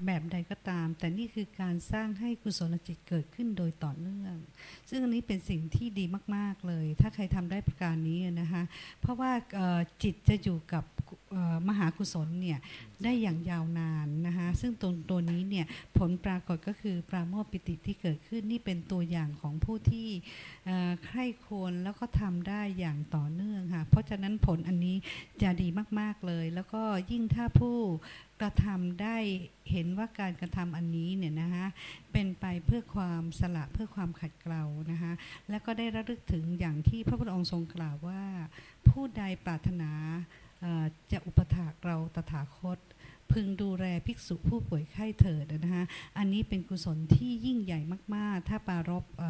แบบใดก็ตาม แต่นี่คือการสร้างให้กุศลจิตเกิดขึ้นโดยต่อเนื่อง ซึ่งอันนี้เป็นสิ่งที่ดีมาก ๆเลย ถ้าใครทำได้ประการนี้นะคะเพราะว่าจิตจะอยู่กับมหากุศลเนี่ยได้อย่างยาวนานนะคะซึ่งตรงตัวนี้เนี่ยผลปรากฏก็คือปราโมทย์ปิติที่เกิดขึ้นนี่เป็นตัวอย่างของผู้ที่ใคร่ควรแล้วก็ทำได้อย่างต่อเนื่องค่ะเพราะฉะนั้นผลอันนี้จะดีมาก ๆเลย แล้วก็ยิ่งถ้าผู้กระทำได้เห็นว่าการกระทำอันนี้เนี่ยนะคะเป็นไปเพื่อความสละเพื่อความขัดเกลานะคะแล้วก็ได้ระลึกถึงอย่างที่พระพุทธองค์ทรงกล่าวว่า ผู้ใดปรารถนาจะอุปถากเราตถาคต พึงดูแลภิกษุผู้ป่วยไข้เถิดนะคะอันนี้เป็นกุศลที่ยิ่งใหญ่มาก ๆ ถ้าปรารบเ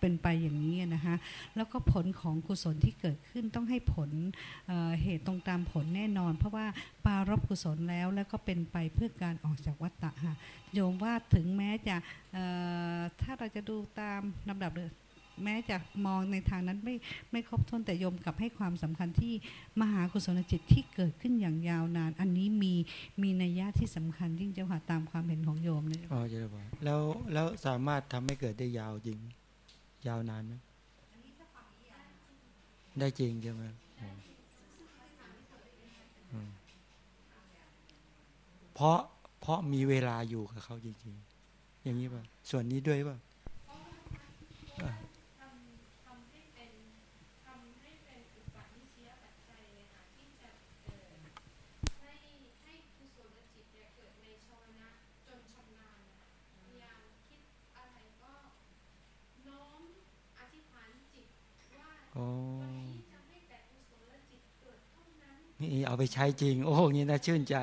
เป็นไปอย่างนี้นะคะแล้วก็ผลของกุศลที่เกิดขึ้นต้องให้ผลเเหตุตรงตามผลแน่นอน เพราะว่าปรารบกุศลแล้วแล้วก็เป็นไปเพื่อการออกจากวัฏฏะโยมว่าถึงแม้จะถ้าเราจะดูตามลำดับเลย แม้จะมองในทางนั้นไม่ไม่ครบถ้วนแต่โยมกลับให้ความสำคัญที่มหากุศลจิตที่เกิดขึ้นอย่างยาวนาน อันนี้มีมีนัยยะที่สำคัญยิ่งเจ้าค่ะตามความเห็นของโยมนะเจ้าอ๋ค่ะอเจะบอกแล้วแล้วสามารถทำให้เกิดได้ยาวจริง ยาวนานไหมได้จริงใช่ไหมเพราะเพราะมีเวลาอยู่กับเขาจริงๆ อย่างนี้ป่ะ ส่วนนี้ด้วยป่ะอะ ทำทำให้เป็นทำให้เป็นอุปนิสัยปัจจัยเลยค่ะที่จะเอ่อให้ให้กุศลจิตเนี่ยเกิดในชาวนะจนชำนาญนะคะพยายามคิดอะไรก็น้อมอธิษฐานจิตว่า อ๋อ วันนี้จะให้แต่กุศลจิตเกิดเท่านั้น นี่ เอาไปใช้จริง โอ้โหนี่นะชื่นใจ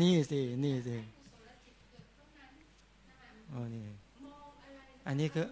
นี่สิ นี่สิอ๋อนี่อันนี้คือ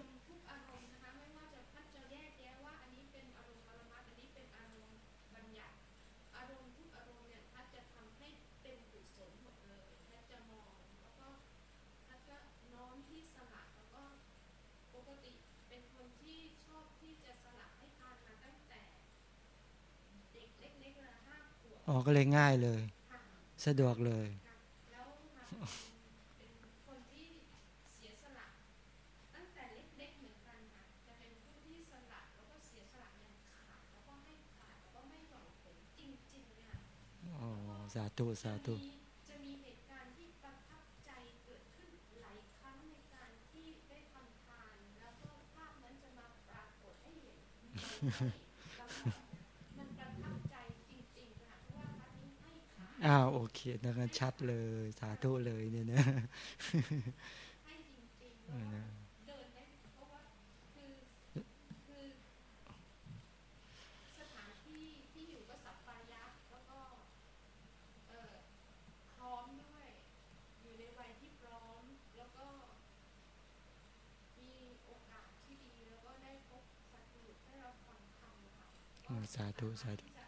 อ๋อก็ไม่หย่อนผลจริงๆเนี่ยสาธุสาธุจะมีเหตุการณ์ที่ประทับใจเกิดขึ้นหลายครั้งในการที่ได้ทำทานแล้วก็ภาพนั้นจะมาปรากฏให้เห็นแล้วก็มันประทับใจจริงๆค่ะเพราะว่าพระนี้ให้ขาด อ้าวโอเคนะงั้นชัดเลย สาธุเลยเนี่ยนะให้จริงๆเอแล้วอก็นะเดินได้เพราะว่าคือคือสานที่ที่อ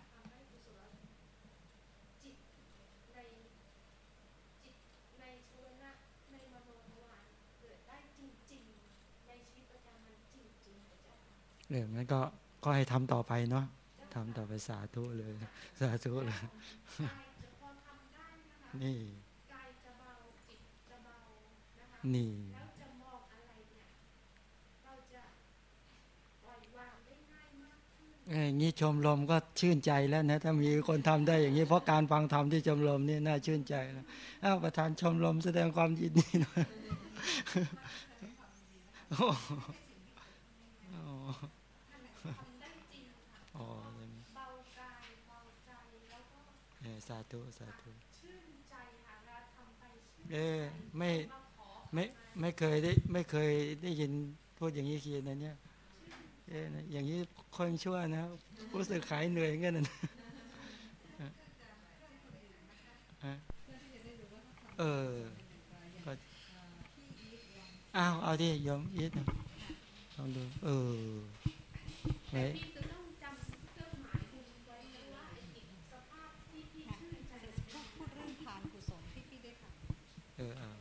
เรื่องนั้นก็ก็ให้ทำต่อไปเนาะทำต่อไปสาธุเลย สาธุเลยนี่นี่องนี่ยเราจะปล่อยวางนี้ชมรมก็ชื่นใจแล้วนะถ้ามีคนทำได้อย่างนี้เพราะการฟังธรรมที่ชมรมนี่น่าชื่นใจแล้วอ้าวประธานชมรมแสดงความยินดีหนะ ทำได้จริงค่ะ อ๋ออย่างนี้ เบากายเบาใจแล้วก็ เออ สาธุสาธุชื่นใจค่ะเวลาทำไปชื่นเอ๊ะไม่มาขอไม่ไม่เคยได้ไม่เคยได้ยินพูดอย่างนี้คีนะเนี่ยเอ๊ะนะอย่างนี้คนชั่วนะรู้สึกขายเหนื่อยเงี้ยนะฮะเออก็อ้าวเอาที่ยอมอีทนะลองดูเออไว้ พี่จะต้องจำเครื่องหมายบุญไว้นะว่าไอ้จิตสภาพที่พี่ชื่นใจ พูดเรื่องทานกุศลที่พี่ได้ทำ เออเอา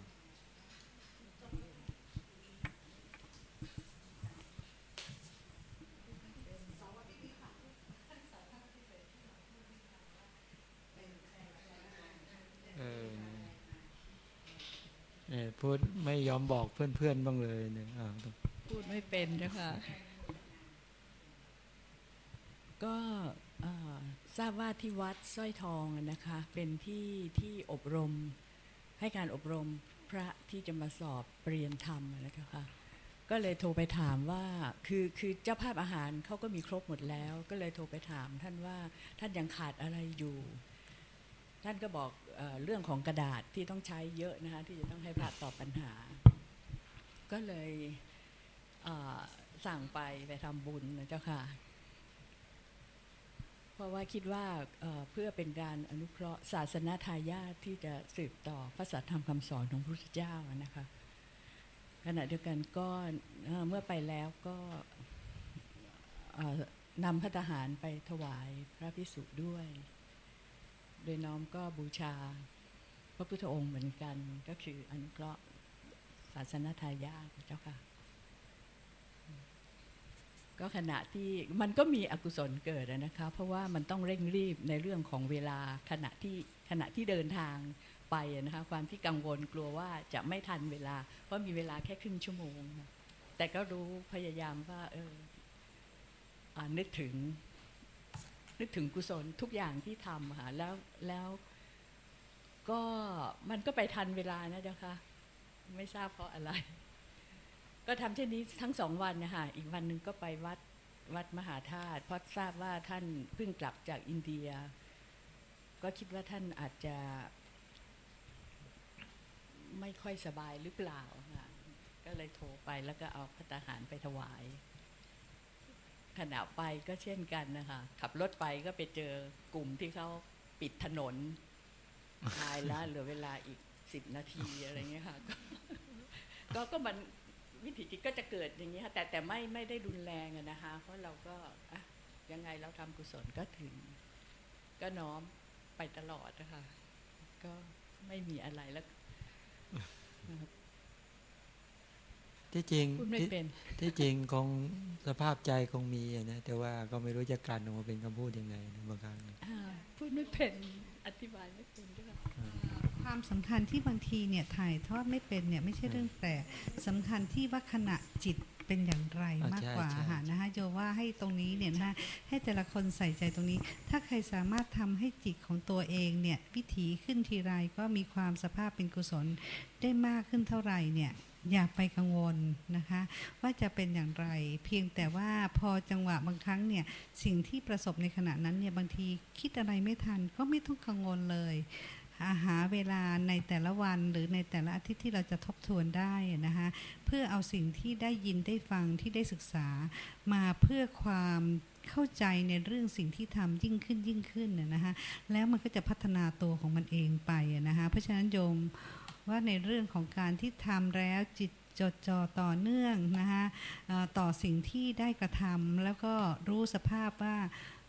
พูดไม่ยอม บอกเพื่อนๆบ้างเลยเนี่ยพูดไม่เป็นเจ้าค่ะก็ทราบว่าที่วัดสร้อยทองนะคะ เป็นที่ที่อบรมให้การอบรมพระที่จะมาสอบเปลี่ยนธรรมอะนะคะก็เลยโทรไปถามว่าคือคือเจ้าภาพอาหารเขาก็มีครบหมดแล้ว ก็เลยโทรไปถามท่านว่าท่านยังขาดอะไรอยู่ ท่านก็บอกเอเรื่องของกระดาษที่ต้องใช้เยอะนะคะที่จะต้องให้พระตอบปัญหา ก็เลยสั่งไปไปทำบุญนะเจ้าค่ะ เพราะว่าคิดว่าเพื่อเป็นการอนุเคราะห์ศาสนาทายาทที่จะสืบต่อพระสัทธรรมคำสอนของพระพุทธเจ้านะคะขณะเดียวกันก็เมื่อไปแล้วก็นำพระทหารไปถวายพระพิสุด้วย โดยน้อมก็บูชาพระพุทธองค์เหมือนกันก็คืออนุเคราะห์ ศาสนาทายาทเจ้าค่ะ ก็ขณะที่มันก็มีอกุศลเกิดนะคะ เพราะว่ามันต้องเร่งรีบในเรื่องของเวลาขณะที่ขณะที่เดินทางไปนะคะความที่กังวลกลัวว่าจะไม่ทันเวลา เพราะมีเวลาแค่ครึ่งชั่วโมง แต่ก็รู้พยายามว่า เอออนึกถึง นึกถึงกุศลทุกอย่างที่ทำค่ะแล้วแล้วก็มันก็ไปทันเวลานะเจ้าค่ะ ไม่ทราบเพราะอะไร ก็ทำเช่นนี้ทั้งสองวันนะคะอีกวันหนึ่งก็ไปวัดวัดมหาธาตุเพราะทราบว่าท่านเพิ่งกลับจากอินเดีย ก็คิดว่าท่านอาจจะไม่ค่อยสบายหรือเปล่าค่ะก็เลยโทรไปแล้วก็เอาพัตตาหารไปถวาย ขณะไปก็เช่นกันนะคะ ขับรถไปก็ไปเจอกลุ่มที่เขาปิดถนนตายแล้วเหลือเวลาอีก สิบนาทีอะไรเงี้ยค่ะก็ก็มันวิถีจิตก็จะเกิดอย่างนี้ค่ะแต่แต่ไม่ไม่ได้รุนแรงอะนะคะ เพราะเราก็อะยังไงเราทำกุศลก็ถึง ก็น้อมไปตลอดนะคะก็ไม่มีอะไรแล้วที่จริงพูดไม่ที่เป็นที่จริงคงสภาพใจคงมีอะนะแต่ว่าก็ไม่รู้จะกลั่นออกมาเป็นคำพูดยังไงนะบางครั้งอ่าพูดไม่เป็นอธิบายไม่เป็นด้วย ค่ะความสำคัญที่บางทีเนี่ยถ่ายทอดไม่เป็นเนี่ยไม่ใช่เรื่องแปลกสำคัญที่ว่าขณะจิตเป็นอย่างไรอ่ามากใช่กว่าใช่ค่ะนะคะโยว่าให้ตรงนี้เนี่ยนะคะให้แต่ละคนใส่ใจตรงนี้ ถ้าใครสามารถทำให้จิตของตัวเองเนี่ยวิถีขึ้นทีไรก็มีความสภาพเป็นกุศลได้มากขึ้นเท่าไหร่เนี่ยอย่าไปกังวลนะคะ ว่าจะเป็นอย่างไร เพียงแต่ว่าพอจังหวะบางครั้งเนี่ยสิ่งที่ประสบในขณะนั้นเนี่ยบางทีคิดอะไรไม่ทันก็ไม่ต้องกังวลเลย หาหาเวลาในแต่ละวันหรือในแต่ละอาทิตย์ที่เราจะทบทวนได้นะคะเพื่อเอาสิ่งที่ได้ยินได้ฟังที่ได้ศึกษา มาเพื่อความเข้าใจในเรื่องสิ่งที่ทำยิ่งขึ้นยิ่งขึ้นนะนะคะแล้วมันก็จะพัฒนาตัวของมันเองไปนะคะเพราะฉะนั้นโยมว่าในเรื่องของการที่ทำแล้วจิตจดจ่อต่อเนื่องนะคะต่อสิ่งที่ได้กระทำแล้วก็รู้สภาพว่า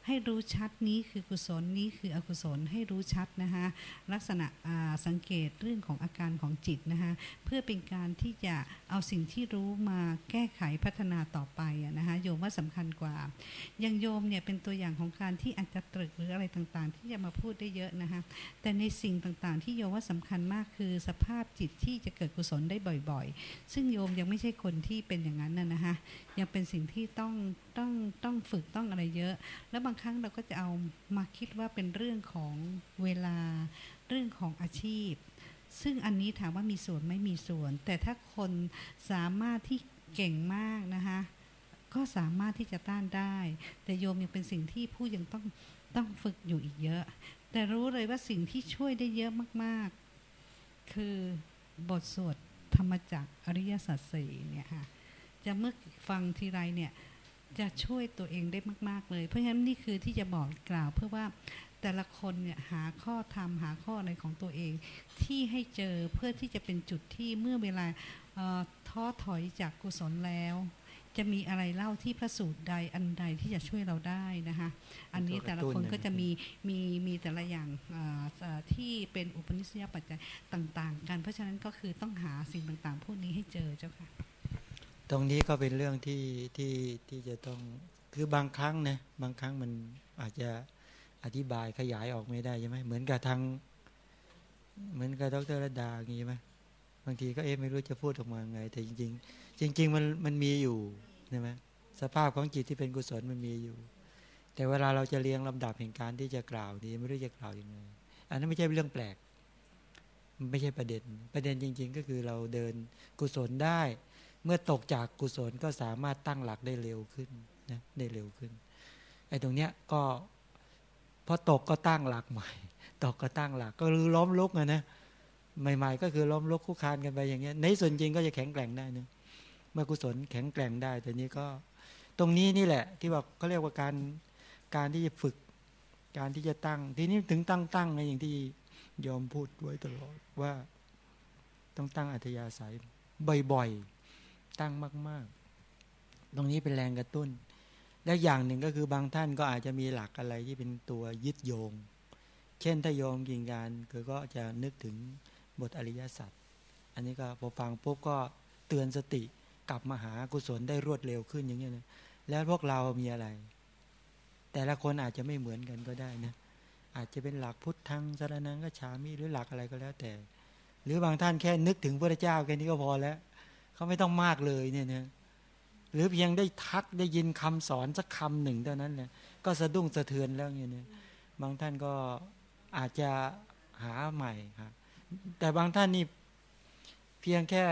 ให้รู้ชัดนี้คือกุศลนี้คืออกุศลให้รู้ชัดนะคะลักษณะสังเกตเรื่องของอาการของจิตนะคะเพื่อเป็นการที่จะเอาสิ่งที่รู้มาแก้ไขพัฒนาต่อไปอะนะคะโยมว่าสำคัญกว่าอย่างโยมเนี่ยเป็นตัวอย่างของการที่อาจจะตรึกหรืออะไรต่างๆ ที่จะมาพูดได้เยอะนะคะแต่ในสิ่งต่างๆ ที่โยมว่าสำคัญมากคือสภาพจิตที่จะเกิดกุศลได้บ่อย ๆ ซึ่งโยมยังไม่ใช่คนที่เป็นอย่างนั้นนะนะคะยังเป็นสิ่งที่ต้องต้องต้องฝึกต้องอะไรเยอะ แล้วบางางครั้งเราก็จะเอามาคิดว่าเป็นเรื่องของเวลาเรื่องของอาชีพ ซึ่งอันนี้ถามว่ามีส่วนไม่มีส่วน แต่ถ้าคนสามารถที่เก่งมากนะคะก็สามารถที่จะต้านได้ แต่โยมยังเป็นสิ่งที่ผู้ยังต้องต้องฝึกอยู่อีกเยอะ แต่รู้เลยว่าสิ่งที่ช่วยได้เยอะมาก ๆ คือบทสวดธรรมจักรอริยสัจสี่เนี่ยค่ะจะเมื่อฟังทีไรเนี่ย จะช่วยตัวเองได้มาก ๆ เลย เพราะฉะนั้นนี่คือที่จะบอกกล่าวเพื่อว่าแต่ละคนเนี่ยหาข้อธรรมหาข้ออะไรของตัวเอง ที่ให้เจอเพื่อที่จะเป็นจุดที่เมื่อเวลาท้อถอยจากกุศลแล้ว จะมีอะไรเล่าที่พระสูตรใดอันใดที่จะช่วยเราได้นะคะอันนี้แต่ละคนก็จะมีมีมีแต่ละอย่างที่เป็นอุปนิสัยปัจจัยต่าง ๆ กัน เพราะฉะนั้นก็คือต้องหาสิ่งต่างๆพวกนี้ให้เจอเจ้าค่ะ ตรงนี้ก็เป็นเรื่องที่ที่ที่จะต้องคือบางครั้งนะบางครั้งมันอาจจะอธิบายขยายออกไม่ได้ใช่ไหมเหมือนกับทางเหมือนกับดรระดาอย่างนี้ไหมบางทีก็เอ๊ะไม่รู้จะพูดออกมาไง แต่จริง ๆ จริง ๆ มันมันมีอยู่ใช่ไหมสภาพของจิตที่เป็นกุศลมันมีอยู่ แต่เวลาเราจะเรียงลำดับแห่งการที่จะกล่าวนี้ไม่รู้จะกล่าวยังไงอันนั้นไม่ใช่เรื่องแปลกมันไม่ใช่ประเด็น ประเด็นจริง ๆ ก็คือเราเดินกุศลได้ เมื่อตกจากกุศลก็สามารถตั้งหลักได้เร็วขึ้นนะได้เร็วขึ้นไอ้ตรงเนี้ยก็พอตกก็ตั้งหลักใหม่ ตกก็ตั้งหลัก ก็คือล้มลุกนะนะใหม่ ๆ ก็คือล้มลุกคุกคานกันไปอย่างเงี้ย ในส่วนจริงก็จะแข็งแกร่งได้นะเมื่อกุศลแข็งแกร่งได้แต่นี้ก็ตรงนี้นี่แหละ ที่บอกเขาเรียกว่าการการที่จะฝึก การที่จะตั้ง ทีนี้ถึงตั้งตั้งในอย่างที่ยอมพูดไว้ตลอดว่า ต้องตั้งอัธยาศัยบ่อยๆ ตั้งมาก ๆ ตรงนี้เป็นแรงกระตุ้น และอย่างหนึ่งก็คือบางท่านก็อาจจะมีหลักอะไรที่เป็นตัวยึดโยง เช่นถ้าโยมกินการคือก็จะนึกถึงบทอริยสัจ อันนี้ก็พอฟังปุ๊บก็เตือนสติกลับมาหากุศลได้รวดเร็วขึ้นอย่างเงี้ยนะแล้วพวกเรามีอะไร แต่ละคนอาจจะไม่เหมือนกันก็ได้นะ อาจจะเป็นหลักพุทธังสารนังก็ฉามิหรือหลักอะไรก็แล้วแต่ หรือบางท่านแค่นึกถึงพระเจ้าแค่นี้ก็พอแล้ว เขาไม่ต้องมากเลยเนี่ยนะหรือเพียงได้ทักได้ยินคำสอนสักคำหนึ่งเท่านั้นเนี่ยก็สะดุ้งสะเทือนแล้วเนี่ยนะบางท่านก็อาจจะหาใหม่ครับแต่บางท่านนี่เพียงแค่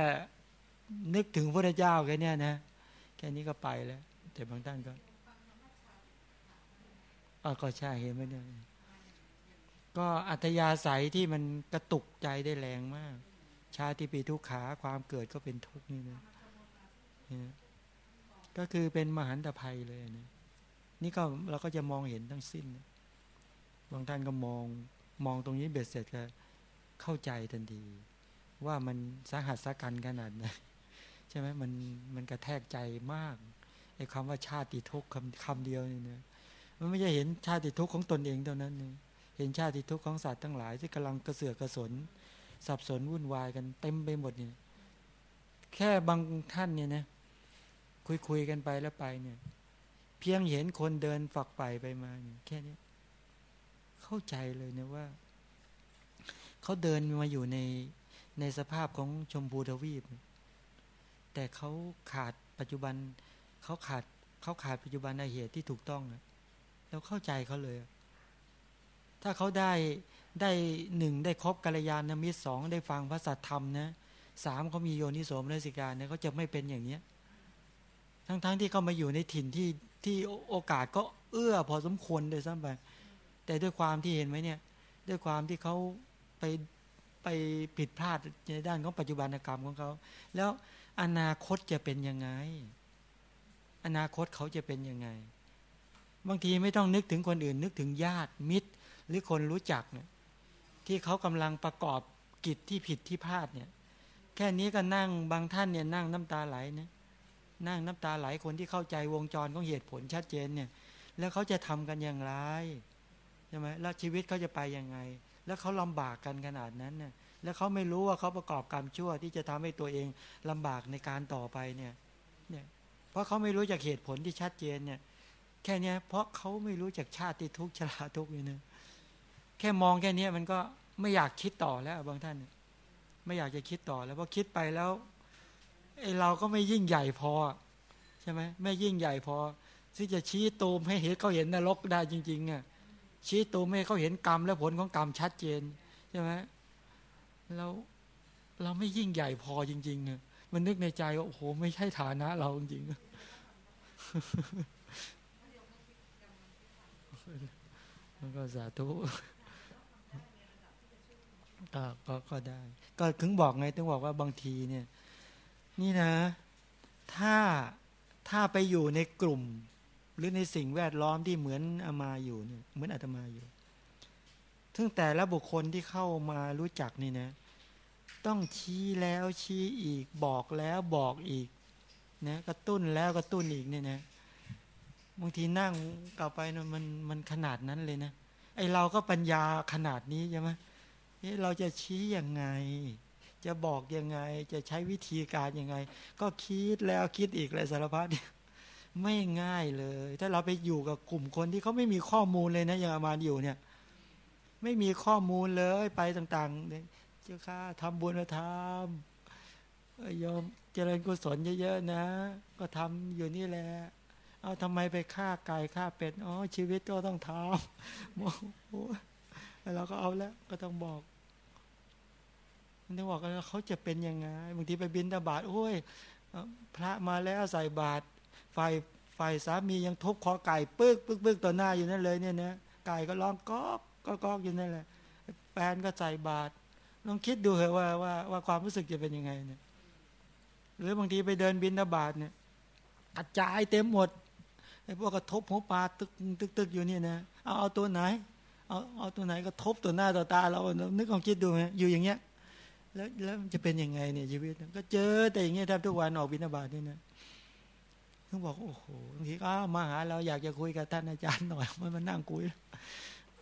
นึกถึงพระเจ้าแค่นี้นะแค่นี้ก็ไปแล้ว แต่บางท่านก็อ๋อก็ใช่เห็นไหมเนี่ยก็อัธยาศัยที่มันกระตุกใจได้แรงมาก ชาติปีทุกขาความเกิดก็เป็นทุกข์นี่นะก็คือเป็นมหันตภัยเลยนะนี่ก็เราก็จะมองเห็นทั้งสิ้นบางท่านก็มองมองตรงนี้เบ็ดเสร็จก็เข้าใจทันที ว่ามันสาหัสสากันขนาดไหนใช่ไหมมันมันกระแทกใจมากไอ้คำว่าชาติทุกข์คำคำเดียวนี่นะมันไม่ใช่เห็นชาติทุกข์ของตนเองเท่านั้นนี่เห็นชาติทุกข์ของสัตว์ทั้งหลายที่กำลังกระเสือกกระสน สับสนวุ่นวายกันเต็มไปหมดเนี่ยแค่บางท่านเนี่ยนะคุยคุยกันไปแล้วไปเนี่ย เพียงเห็นคนเดินฝักไปไปมาเนี่ยแค่นี้เข้าใจเลยนะว่าเขาเดินมาอยู่ในในสภาพของชมพูทวีป แต่เขาขาดปัจจุบันเขาขาดเขาขาดปัจจุบันในเหตุที่ถูกต้องนะเราเข้าใจเขาเลย ถ้าเขาได้ ได้หนึ่งได้ครบกัลยาณมิตรสองได้ฟังพระสัทธรรมนะสามเขามีโยนิโสมนสิการเนี่ยเขาจะไม่เป็นอย่างเนี้ยทั้งๆทที่เขามาอยู่ในถิ่นที่ที่โอกาสก็เอื้อพอสมควรเลยซ้ำไปแต่ด้วยความที่เห็นไหมเนี่ย ด้วยความที่เขาไปไปผิดพลาดในด้านของปัจจุบันกรรมของเขา แล้วอนาคตจะเป็นยังไง อนาคตเขาจะเป็นยังไง บางทีไม่ต้องนึกถึงคนอื่น นึกถึงญาติมิตร หรือคนรู้จักเนี่ย ที่เขากำลังประกอบกิจที่ผิดที่พลาดเนี่ย แค่นี้ก็นั่งบางท่านเนี่ยนั่งน้ำตาไหลเนี่ยนั่งน้ำตาไหลคนที่เข้าใจวงจรของเหตุผลชัดเจนเนี่ย แล้วเขาจะทำกันอย่างไรใช่ไหมแล้วชีวิตเขาจะไปยังไง แล้วเขาลำบากกันขนาดนั้นเนี่ยแล้วเขาไม่รู้ว่าเขาประกอบกรรมชั่วที่จะทำให้ตัวเองลำบากในการต่อไปเนี่ยเนี่ย เพราะเขาไม่รู้จากเหตุผลที่ชัดเจนเนี่ย แค่นี้เพราะเขาไม่รู้จากชาติที่ทุกข์ชราทุกข์นี่นะ แค่มองแค่นี้มันก็ไม่อยากคิดต่อแล้ว บางท่าน ไม่อยากจะคิดต่อแล้วเพราะคิดไปแล้วไอเราก็ไม่ยิ่งใหญ่พอ ใช่ไหมไม่ยิ่งใหญ่พอ ที่จะชี้ตูมให้เห็นเขาเห็นนรกได้จริงๆอะชี้ตูมให้เขาเห็นกรรมและผลของกรรมชัดเจนใช่ไหมเราเราไม่ยิ่งใหญ่พอจริงๆอะมันนึกในใจว่าโอ้โหไม่ใช่ฐานะ เราจริงๆมันก็สาธุ ก็ก็ก็ได้ ก็ถึงบอกไงถึงบอกว่าบางทีเนี่ย นี่นะ ถ้าถ้าไปอยู่ในกลุ่ม หรือในสิ่งแวดล้อมที่เหมือนอามาอยู่เนี่ยเหมือนอาตมาอยู่ซึ่งแต่ละบุคคลที่เข้ามารู้จักนี่นะ ต้องชี้แล้วชี้อีกบอกแล้วบอกอีกนะกระตุ้นแล้วกระตุ้นอีกเนี่ยนะบางทีนั่งกลับไปนะมันมันขนาดนั้นเลยนะไอเราก็ปัญญาขนาดนี้ใช่ไหม เราจะชี้ยังไง จะบอกยังไง จะใช้วิธีการยังไง ก็คิดแล้วคิดอีกเลยสารพัดไม่ง่ายเลย ถ้าเราไปอยู่กับกลุ่มคนที่เขาไม่มีข้อมูลเลยนะอย่างอามาอยู่เนี่ย ไม่มีข้อมูลเลยไปต่างๆเจ้าข้าทำบุญธรรมเอ้ยโยมเจริญกุศลเยอะๆนะ ก็ทำอยู่นี่แหละเอาทำไมไปฆ่าไก่ฆ่าเป็ดอ๋อชีวิตก็ต้องทำบอกโอ้ยแล้วเราก็เอาแล้วก็ต้องบอก มันต้องบอกกันว่าเขาจะเป็นยังไงบางทีไปบินตาบาทโอ้ยพระมาแล้วใส่บาตรฝ่ายฝ่ายสามียังทุบคอไก่ปึ๊กปึ๊กปึ๊กต่อหน้าอยู่นั่นเลยเนี่ยนะไก่ก็ร้องก๊อกก๊อกก๊อกอยู่นั่นแหละแฟนก็ใส่บาตรลองคิดดูเถอะว่าว่าว่าความรู้สึกจะเป็นยังไงเนี่ย หรือบางทีไปเดินบินทบาทเนี่ยกระจายเต็มหมดไอ้พวกกระทบหัวปลาตึกตึกตึกอยู่เนี่ยนะเอาเอาตัวไหน เอาเอาตัวไหนก็ทบตัวหน้าต่อตาเรานึกลองคิดดูไหมอยู่อย่างเงี้ย แล้วแล้วจะเป็นยังไงเนี่ยชีวิต ก็เจอแต่อย่างเงี้ยแทบทุกวันออกบินทบาทนี่นะต้องบอกโอ้โหบางทีก็มาหาเราอยากจะคุยกับท่านอาจารย์หน่อยมันมานั่งคุย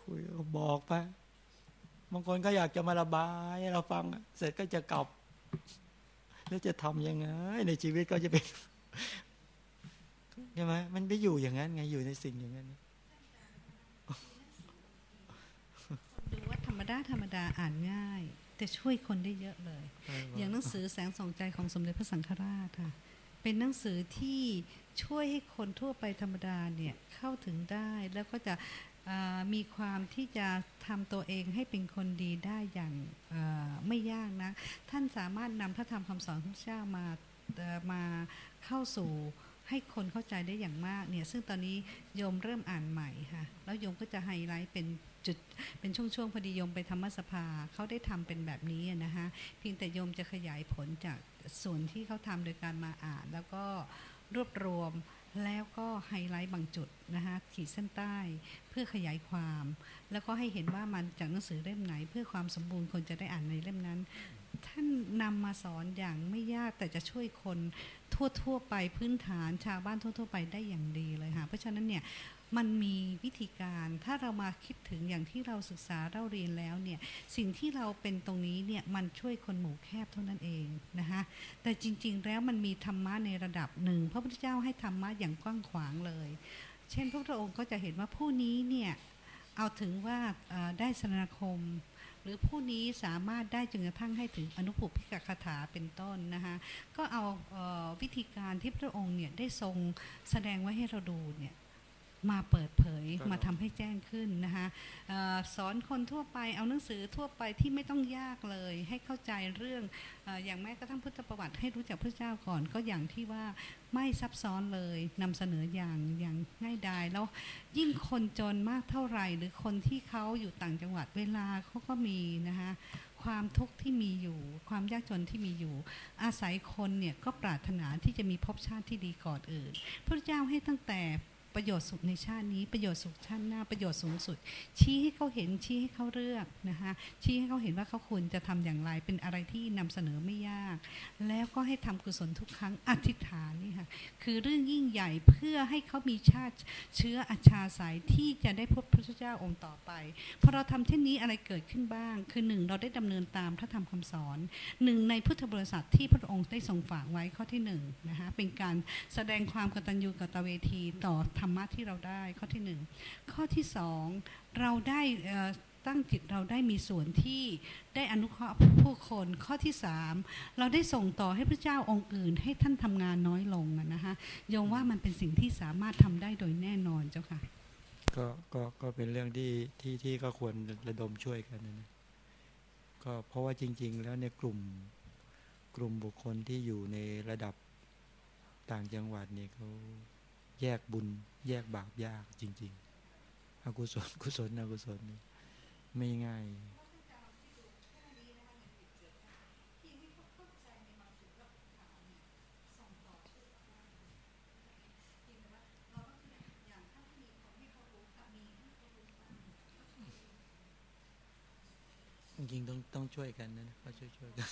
คุยบอกไปบางคนก็อยากจะมาระบายเราฟัง เสร็จก็จะกลับ แล้วจะทำยังไง ในชีวิตก็จะเป็นใช่ไหมมันไปอยู่อย่างนั้นไงอยู่ในสิ่งอย่างนั้นดูว่าธรรมดาธรรมดาอ่านง่าย แต่ช่วยคนได้เยอะเลย อย่างหนังสือแสงส่องใจของสมเด็จพระสังฆราชค่ะ เป็นหนังสือที่ช่วยให้คนทั่วไปธรรมดาเนี่ยเข้าถึงได้แล้วก็จะอ่ามีความที่จะทำตัวเองให้เป็นคนดีได้อย่างอ่าไม่ยากนะท่านสามารถนำพระธรรมคำสอนของพระเจ้ามาเอ่อมาเข้าสู่ให้คนเข้าใจได้อย่างมากเนี่ยซึ่งตอนนี้โยมเริ่มอ่านใหม่ค่ะ แล้วโยมก็จะไฮไลท์เป็น จุดเป็นช่วงๆพอดีโยมไปธรรมสภาเขาได้ทำเป็นแบบนี้นะคะเพียงแต่โยมจะขยายผลจากส่วนที่เขาทำโดยการมาอ่าน แล้วก็รวบรวมแล้วก็ไฮไลท์บางจุดนะคะขีดเส้นใต้เพื่อขยายความ แล้วก็ให้เห็นว่ามันจากหนังสือเล่มไหน เพื่อความสมบูรณ์คนจะได้อ่านในเล่มนั้น ท่านนำมาสอนอย่างไม่ยากแต่จะช่วยคนทั่วๆไปพื้นฐานชาวบ้านทั่ว ๆ ไปได้อย่างดีเลยค่ะเพราะฉะนั้นเนี่ย มันมีวิธีการถ้าเรามาคิดถึงอย่างที่เราศึกษาเราเรียนแล้วเนี่ยสิ่งที่เราเป็นตรงนี้เนี่ยมันช่วยคนหมู่แคบเท่านั้นเองนะคะแต่จริง ๆ แล้วมันมีธรรมะในระดับหนึ่งพระพุทธเจ้าให้ธรรมะอย่างกว้างขวางเลย เช่นพระพุทธองค์ก็จะเห็นว่าผู้นี้เนี่ยเอาถึงว่าได้สนาคมหรือผู้นี้สามารถได้จนกระทั่งให้ถึงอนุภูพิกคาถาเป็นต้นนะคะก็เอาวิธีการที่พระองค์เนี่ยได้ทรงแสดงไว้ให้เราดูเนี่ย มาเปิดเผยครับมาทำให้แจ้งขึ้นนะคะเออสอนคนทั่วไปเอาหนังสือทั่วไปที่ไม่ต้องยากเลย ให้เข้าใจเรื่องเอออย่างแม้กระทั่งพุทธประวัติให้รู้จักพระเจ้าก่อนก็อย่างที่ว่าไม่ซับซ้อนเลยนำเสนออย่างอย่างง่ายดายแล้วยิ่งคนจนมากเท่าไหร่ หรือคนที่เขาอยู่ต่างจังหวัดเวลาเขาก็มีนะคะความทุกข์ที่มีอยู่ ความยากจนที่มีอยู่ อาศัยคนเนี่ยก็ปรารถนาที่จะมีภพชาติที่ดีก่อนอื่น พระเจ้าให้ตั้งแต่ ประโยชน์สุขในชาตินี้ ประโยชน์สุขชาติหน้าประโยชน์สูงสุด ชี้ให้เขาเห็นชี้ให้เขาเลือกนะคะชี้ให้เขาเห็นว่าเขาควรจะทำอย่างไรเป็นอะไรที่นำเสนอไม่ยาก แล้วก็ให้ทำกุศลทุกครั้งอธิษฐานนี่ค่ะคือเรื่องยิ่งใหญ่เพื่อให้เขามีชาติเชื้ออาชาสายที่จะได้พบพระเจ้าองค์ต่อไปพอเราทำเช่นนี้อะไรเกิดขึ้นบ้าง คือหนึ่งเราได้ดำเนินตามพระธรรมคำสอนหนึ่งในพุทธบริษัทที่พระองค์ได้ทรงฝากไว้ข้อที่หนึ่งนะคะเป็นการแสดงความกตัญญูกตเวทีต่อธรรมะที่เราได้ข้อที่หนึ่งข้อที่สองเราได้ตั้งจิตเราได้มีส่วนที่ได้อนุเคราะห์ผู้คนข้อที่สามเราได้ส่งต่อให้พระเจ้าองค์อื่น ให้ท่านทำงานน้อยลงนะคะยมว่ามันเป็นสิ่งที่สามารถทำได้โดยแน่นอนเจ้าค่ะก็ก็ก็เป็นเรื่องที่ที่ที่ก็ควรระดมช่วยกันนะก็เพราะว่าจริง ๆ แล้วในกลุ่มกลุ่มบุคคลที่อยู่ในระดับต่างจังหวัดเนี่ยเขา แยกบุญ แยกบาปยากจริง ๆอกุศลกุศลอกุศลไม่ง่ายจริงต้องต้องช่วยกันนะก็ช่วยช่วยกัน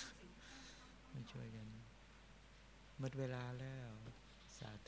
ต้องช่วยกันหมดเวลาแล้วสาธุ